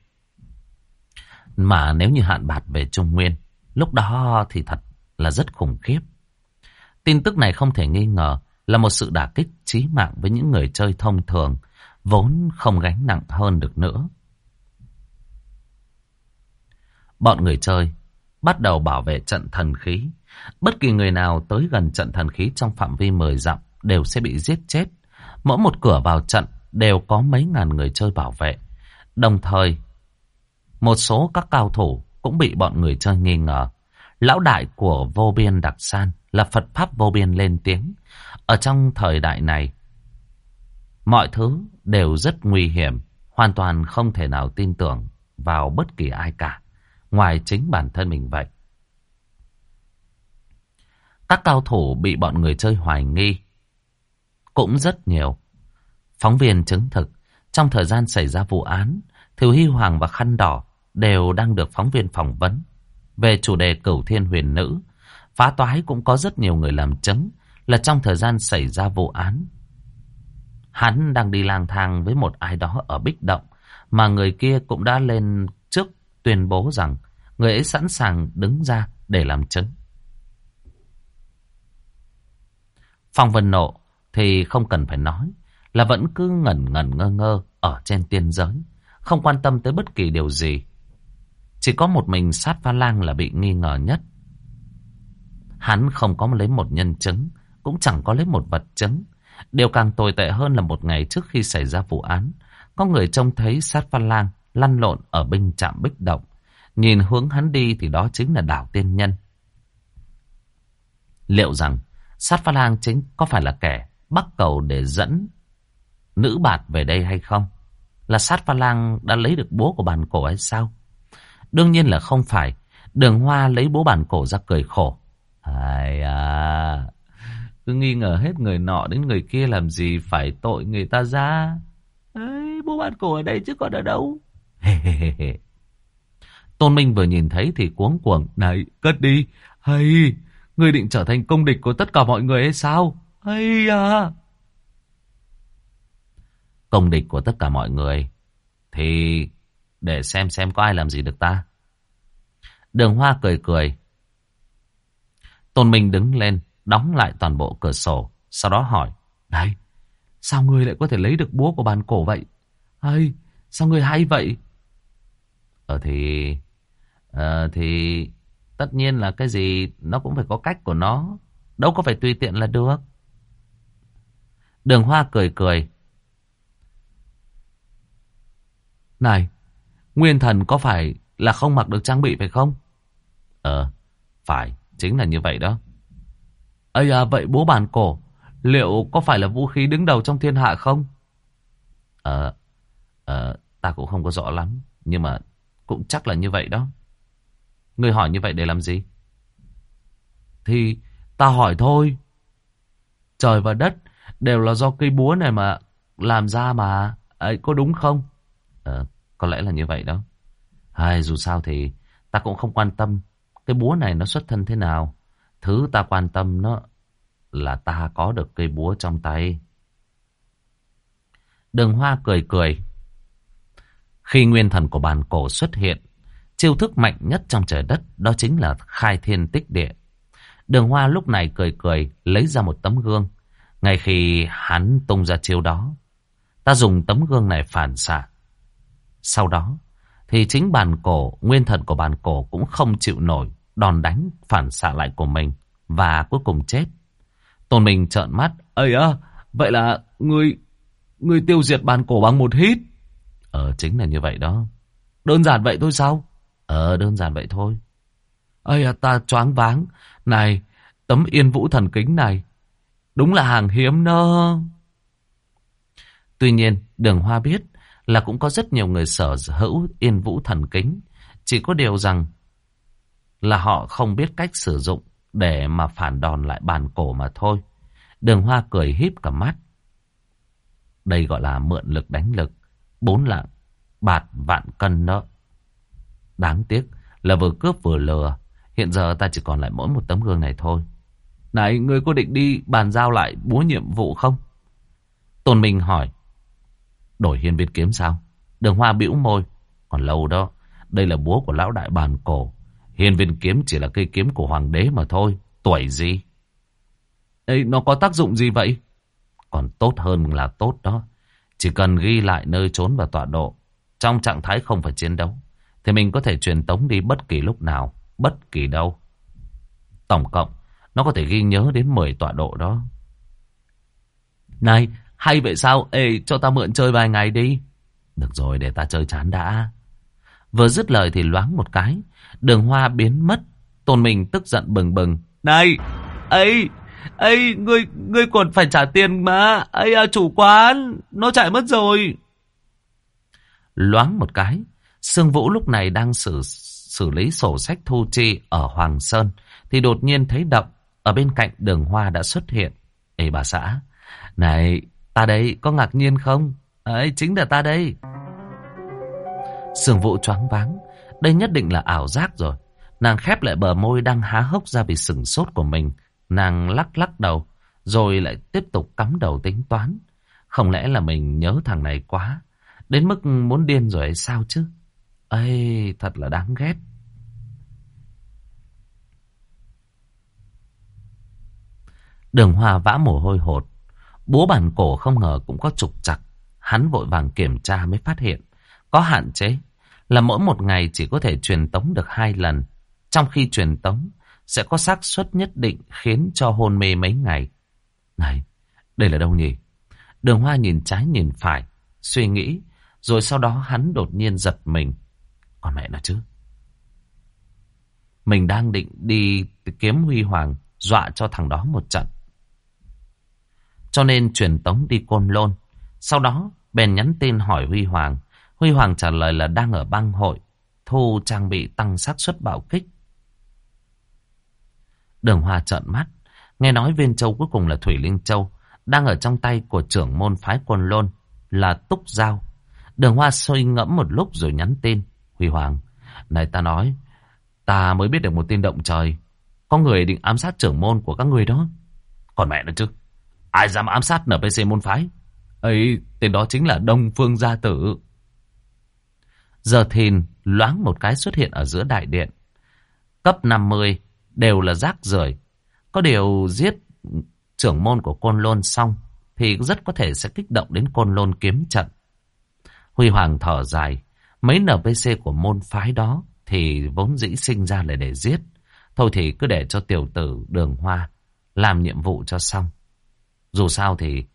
Mà nếu như hạn bạt về Trung Nguyên, lúc đó thì thật là rất khủng khiếp. Tin tức này không thể nghi ngờ là một sự đả kích chí mạng với những người chơi thông thường, vốn không gánh nặng hơn được nữa. Bọn người chơi bắt đầu bảo vệ trận thần khí. Bất kỳ người nào tới gần trận thần khí trong phạm vi 10 dặm đều sẽ bị giết chết. Mỗi một cửa vào trận đều có mấy ngàn người chơi bảo vệ. Đồng thời, một số các cao thủ cũng bị bọn người chơi nghi ngờ. Lão đại của vô biên đặc san là Phật Pháp vô biên lên tiếng. Ở trong thời đại này, mọi thứ đều rất nguy hiểm, hoàn toàn không thể nào tin tưởng vào bất kỳ ai cả, ngoài chính bản thân mình vậy. Các cao thủ bị bọn người chơi hoài nghi cũng rất nhiều. Phóng viên chứng thực, trong thời gian xảy ra vụ án, Thiều Hy Hoàng và Khăn Đỏ đều đang được phóng viên phỏng vấn. Về chủ đề cửu thiên huyền nữ, phá toái cũng có rất nhiều người làm chứng là trong thời gian xảy ra vụ án. Hắn đang đi lang thang với một ai đó ở Bích Động, mà người kia cũng đã lên trước tuyên bố rằng người ấy sẵn sàng đứng ra để làm chứng. Phong Vân Nộ thì không cần phải nói, là vẫn cứ ngẩn ngẩn ngơ ngơ ở trên tiên giới, không quan tâm tới bất kỳ điều gì. Chỉ có một mình sát pha lang là bị nghi ngờ nhất. Hắn không có lấy một nhân chứng, cũng chẳng có lấy một vật chứng. Điều càng tồi tệ hơn là một ngày trước khi xảy ra vụ án, có người trông thấy sát pha lang lăn lộn ở bên trạm bích động. Nhìn hướng hắn đi thì đó chính là đảo tiên nhân. Liệu rằng sát pha lang chính có phải là kẻ bắt cầu để dẫn nữ bạt về đây hay không? Là sát pha lang đã lấy được bố của bàn cổ hay sao? Đương nhiên là không phải. Đường Hoa lấy bố bàn cổ ra cười khổ. Ai à, cứ nghi ngờ hết người nọ đến người kia làm gì phải tội người ta ra. Ấy, bố bàn cổ ở đây chứ còn ở đâu. Tôn Minh vừa nhìn thấy thì cuống cuồng. Này, cất đi. Hay, ngươi định trở thành công địch của tất cả mọi người hay sao? Hay à. Công địch của tất cả mọi người. Thì để xem xem có ai làm gì được ta. Đường Hoa cười cười. Tôn Minh đứng lên, đóng lại toàn bộ cửa sổ. Sau đó hỏi. Này, sao ngươi lại có thể lấy được búa của bàn cổ vậy? Hay, sao ngươi hay vậy? Ờ thì... Ờ thì... Tất nhiên là cái gì nó cũng phải có cách của nó. Đâu có phải tùy tiện là được. Đường Hoa cười cười. Này, Nguyên thần có phải là không mặc được trang bị phải không? Ờ, phải, chính là như vậy đó. Ây à, vậy bố bàn cổ, liệu có phải là vũ khí đứng đầu trong thiên hạ không? Ờ, ờ, ta cũng không có rõ lắm, nhưng mà cũng chắc là như vậy đó. Người hỏi như vậy để làm gì? Thì ta hỏi thôi. Trời và đất đều là do cây búa này mà làm ra mà. Ấy, có đúng không? Ờ, có lẽ là như vậy đó. Hay dù sao thì ta cũng không quan tâm cái búa này nó xuất thân thế nào. Thứ ta quan tâm nó là ta có được cây búa trong tay. Đường Hoa cười cười. Khi nguyên thần của bàn cổ xuất hiện, chiêu thức mạnh nhất trong trời đất đó chính là khai thiên tích địa. Đường Hoa lúc này cười cười lấy ra một tấm gương. Ngay khi hắn tung ra chiêu đó, ta dùng tấm gương này phản xạ sau đó, thì chính bàn cổ, nguyên thần của bàn cổ cũng không chịu nổi đòn đánh phản xạ lại của mình và cuối cùng chết. Tôn Minh trợn mắt, ơi à, vậy là người, người tiêu diệt bàn cổ bằng một hít. Ờ, chính là như vậy đó. Đơn giản vậy thôi sao? Ờ, đơn giản vậy thôi. Ây à, ta choáng váng. Này, tấm yên vũ thần kính này, đúng là hàng hiếm nơ. Tuy nhiên, đường hoa biết là cũng có rất nhiều người sở hữu yên vũ thần kính. Chỉ có điều rằng là họ không biết cách sử dụng để mà phản đòn lại bàn cổ mà thôi. Đường Hoa cười híp cả mắt. Đây gọi là mượn lực đánh lực. Bốn lạng, bạt vạn cân đó Đáng tiếc là vừa cướp vừa lừa. Hiện giờ ta chỉ còn lại mỗi một tấm gương này thôi. Này, ngươi có định đi bàn giao lại búa nhiệm vụ không? Tôn Minh hỏi. Đổi hiên viên kiếm sao? Đường hoa bĩu môi. Còn lâu đó. Đây là búa của lão đại bàn cổ. Hiên viên kiếm chỉ là cây kiếm của hoàng đế mà thôi. Tuổi gì? Ê, nó có tác dụng gì vậy? Còn tốt hơn là tốt đó. Chỉ cần ghi lại nơi trốn và tọa độ. Trong trạng thái không phải chiến đấu. Thì mình có thể truyền tống đi bất kỳ lúc nào. Bất kỳ đâu. Tổng cộng. Nó có thể ghi nhớ đến 10 tọa độ đó. Này, hay vậy sao? Ê, cho ta mượn chơi vài ngày đi. Được rồi, để ta chơi chán đã. Vừa dứt lời thì loáng một cái. Đường hoa biến mất. Tôn mình tức giận bừng bừng. Này! ấy ấy ngươi, ngươi còn phải trả tiền mà. ấy à, chủ quán, nó chạy mất rồi. Loáng một cái. Sương Vũ lúc này đang xử xử lý sổ sách thu chi ở Hoàng Sơn. Thì đột nhiên thấy động. Ở bên cạnh đường hoa đã xuất hiện. Ê bà xã. Này, Ta đây, có ngạc nhiên không? Ấy, chính là ta đây. Sương vụ choáng váng. Đây nhất định là ảo giác rồi. Nàng khép lại bờ môi đang há hốc ra vì sừng sốt của mình. Nàng lắc lắc đầu, rồi lại tiếp tục cắm đầu tính toán. Không lẽ là mình nhớ thằng này quá, đến mức muốn điên rồi hay sao chứ? Ây, thật là đáng ghét. Đường Hoa vã mồ hôi hột, Búa bàn cổ không ngờ cũng có trục chặt. Hắn vội vàng kiểm tra mới phát hiện. Có hạn chế là mỗi một ngày chỉ có thể truyền tống được hai lần. Trong khi truyền tống sẽ có xác suất nhất định khiến cho hôn mê mấy ngày. Này, đây là đâu nhỉ? Đường Hoa nhìn trái nhìn phải, suy nghĩ. Rồi sau đó hắn đột nhiên giật mình. còn mẹ nó chứ. Mình đang định đi kiếm Huy Hoàng, dọa cho thằng đó một trận. Cho nên truyền tống đi Côn Lôn. Sau đó bèn nhắn tin hỏi Huy Hoàng. Huy Hoàng trả lời là đang ở bang hội. Thu trang bị tăng xác suất bạo kích. Đường Hoa trợn mắt. Nghe nói viên châu cuối cùng là Thủy Linh Châu. Đang ở trong tay của trưởng môn phái Côn Lôn là Túc Giao. Đường Hoa suy ngẫm một lúc rồi nhắn tin. Huy Hoàng, này ta nói, ta mới biết được một tin động trời. Có người định ám sát trưởng môn của các người đó. Còn mẹ nó chứ, ai dám ám sát NPC môn phái? ấy, tên đó chính là Đông Phương Gia Tử. Giờ thìn, loáng một cái xuất hiện ở giữa đại điện. Cấp 50 đều là rác rưởi Có điều giết trưởng môn của Côn Lôn xong, thì rất có thể sẽ kích động đến Côn Lôn kiếm trận. Huy Hoàng thở dài. Mấy NPC của môn phái đó thì vốn dĩ sinh ra là để giết. Thôi thì cứ để cho tiểu tử đường hoa làm nhiệm vụ cho xong. Dù sao thì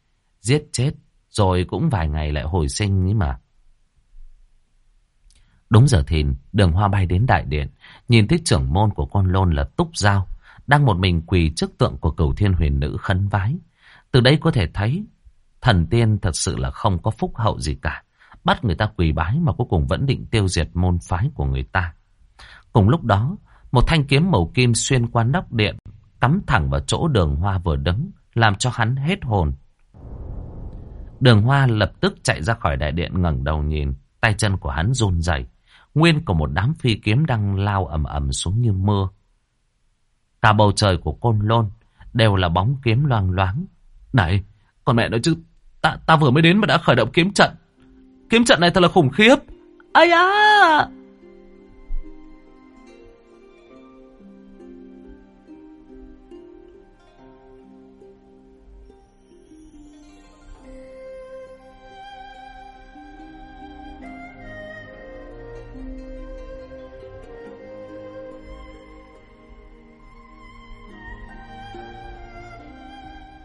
giết chết rồi cũng vài ngày lại hồi sinh ấy mà. Đúng giờ thìn, đường hoa bay đến đại điện, nhìn thấy trưởng môn của con lôn là Túc Giao, đang một mình quỳ trước tượng của cửu thiên huyền nữ khấn vái. Từ đây có thể thấy, thần tiên thật sự là không có phúc hậu gì cả. Bắt người ta quỳ bái mà cuối cùng vẫn định tiêu diệt môn phái của người ta. Cùng lúc đó, một thanh kiếm màu kim xuyên qua nóc điện, cắm thẳng vào chỗ đường hoa vừa đứng, làm cho hắn hết hồn. Đường hoa lập tức chạy ra khỏi đại điện ngẩng đầu nhìn, tay chân của hắn run rẩy Nguyên của một đám phi kiếm đang lao ầm ầm xuống như mưa. Cả bầu trời của côn lôn đều là bóng kiếm loang loáng. Này, con mẹ nói chứ, ta, ta vừa mới đến mà đã khởi động kiếm trận. Kiếm trận này thật là khủng khiếp. Ây à!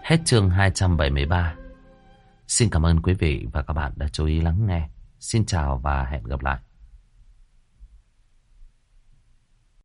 Hết chương 273. Xin cảm ơn quý vị và các bạn đã chú ý lắng nghe. Xin chào và hẹn gặp lại.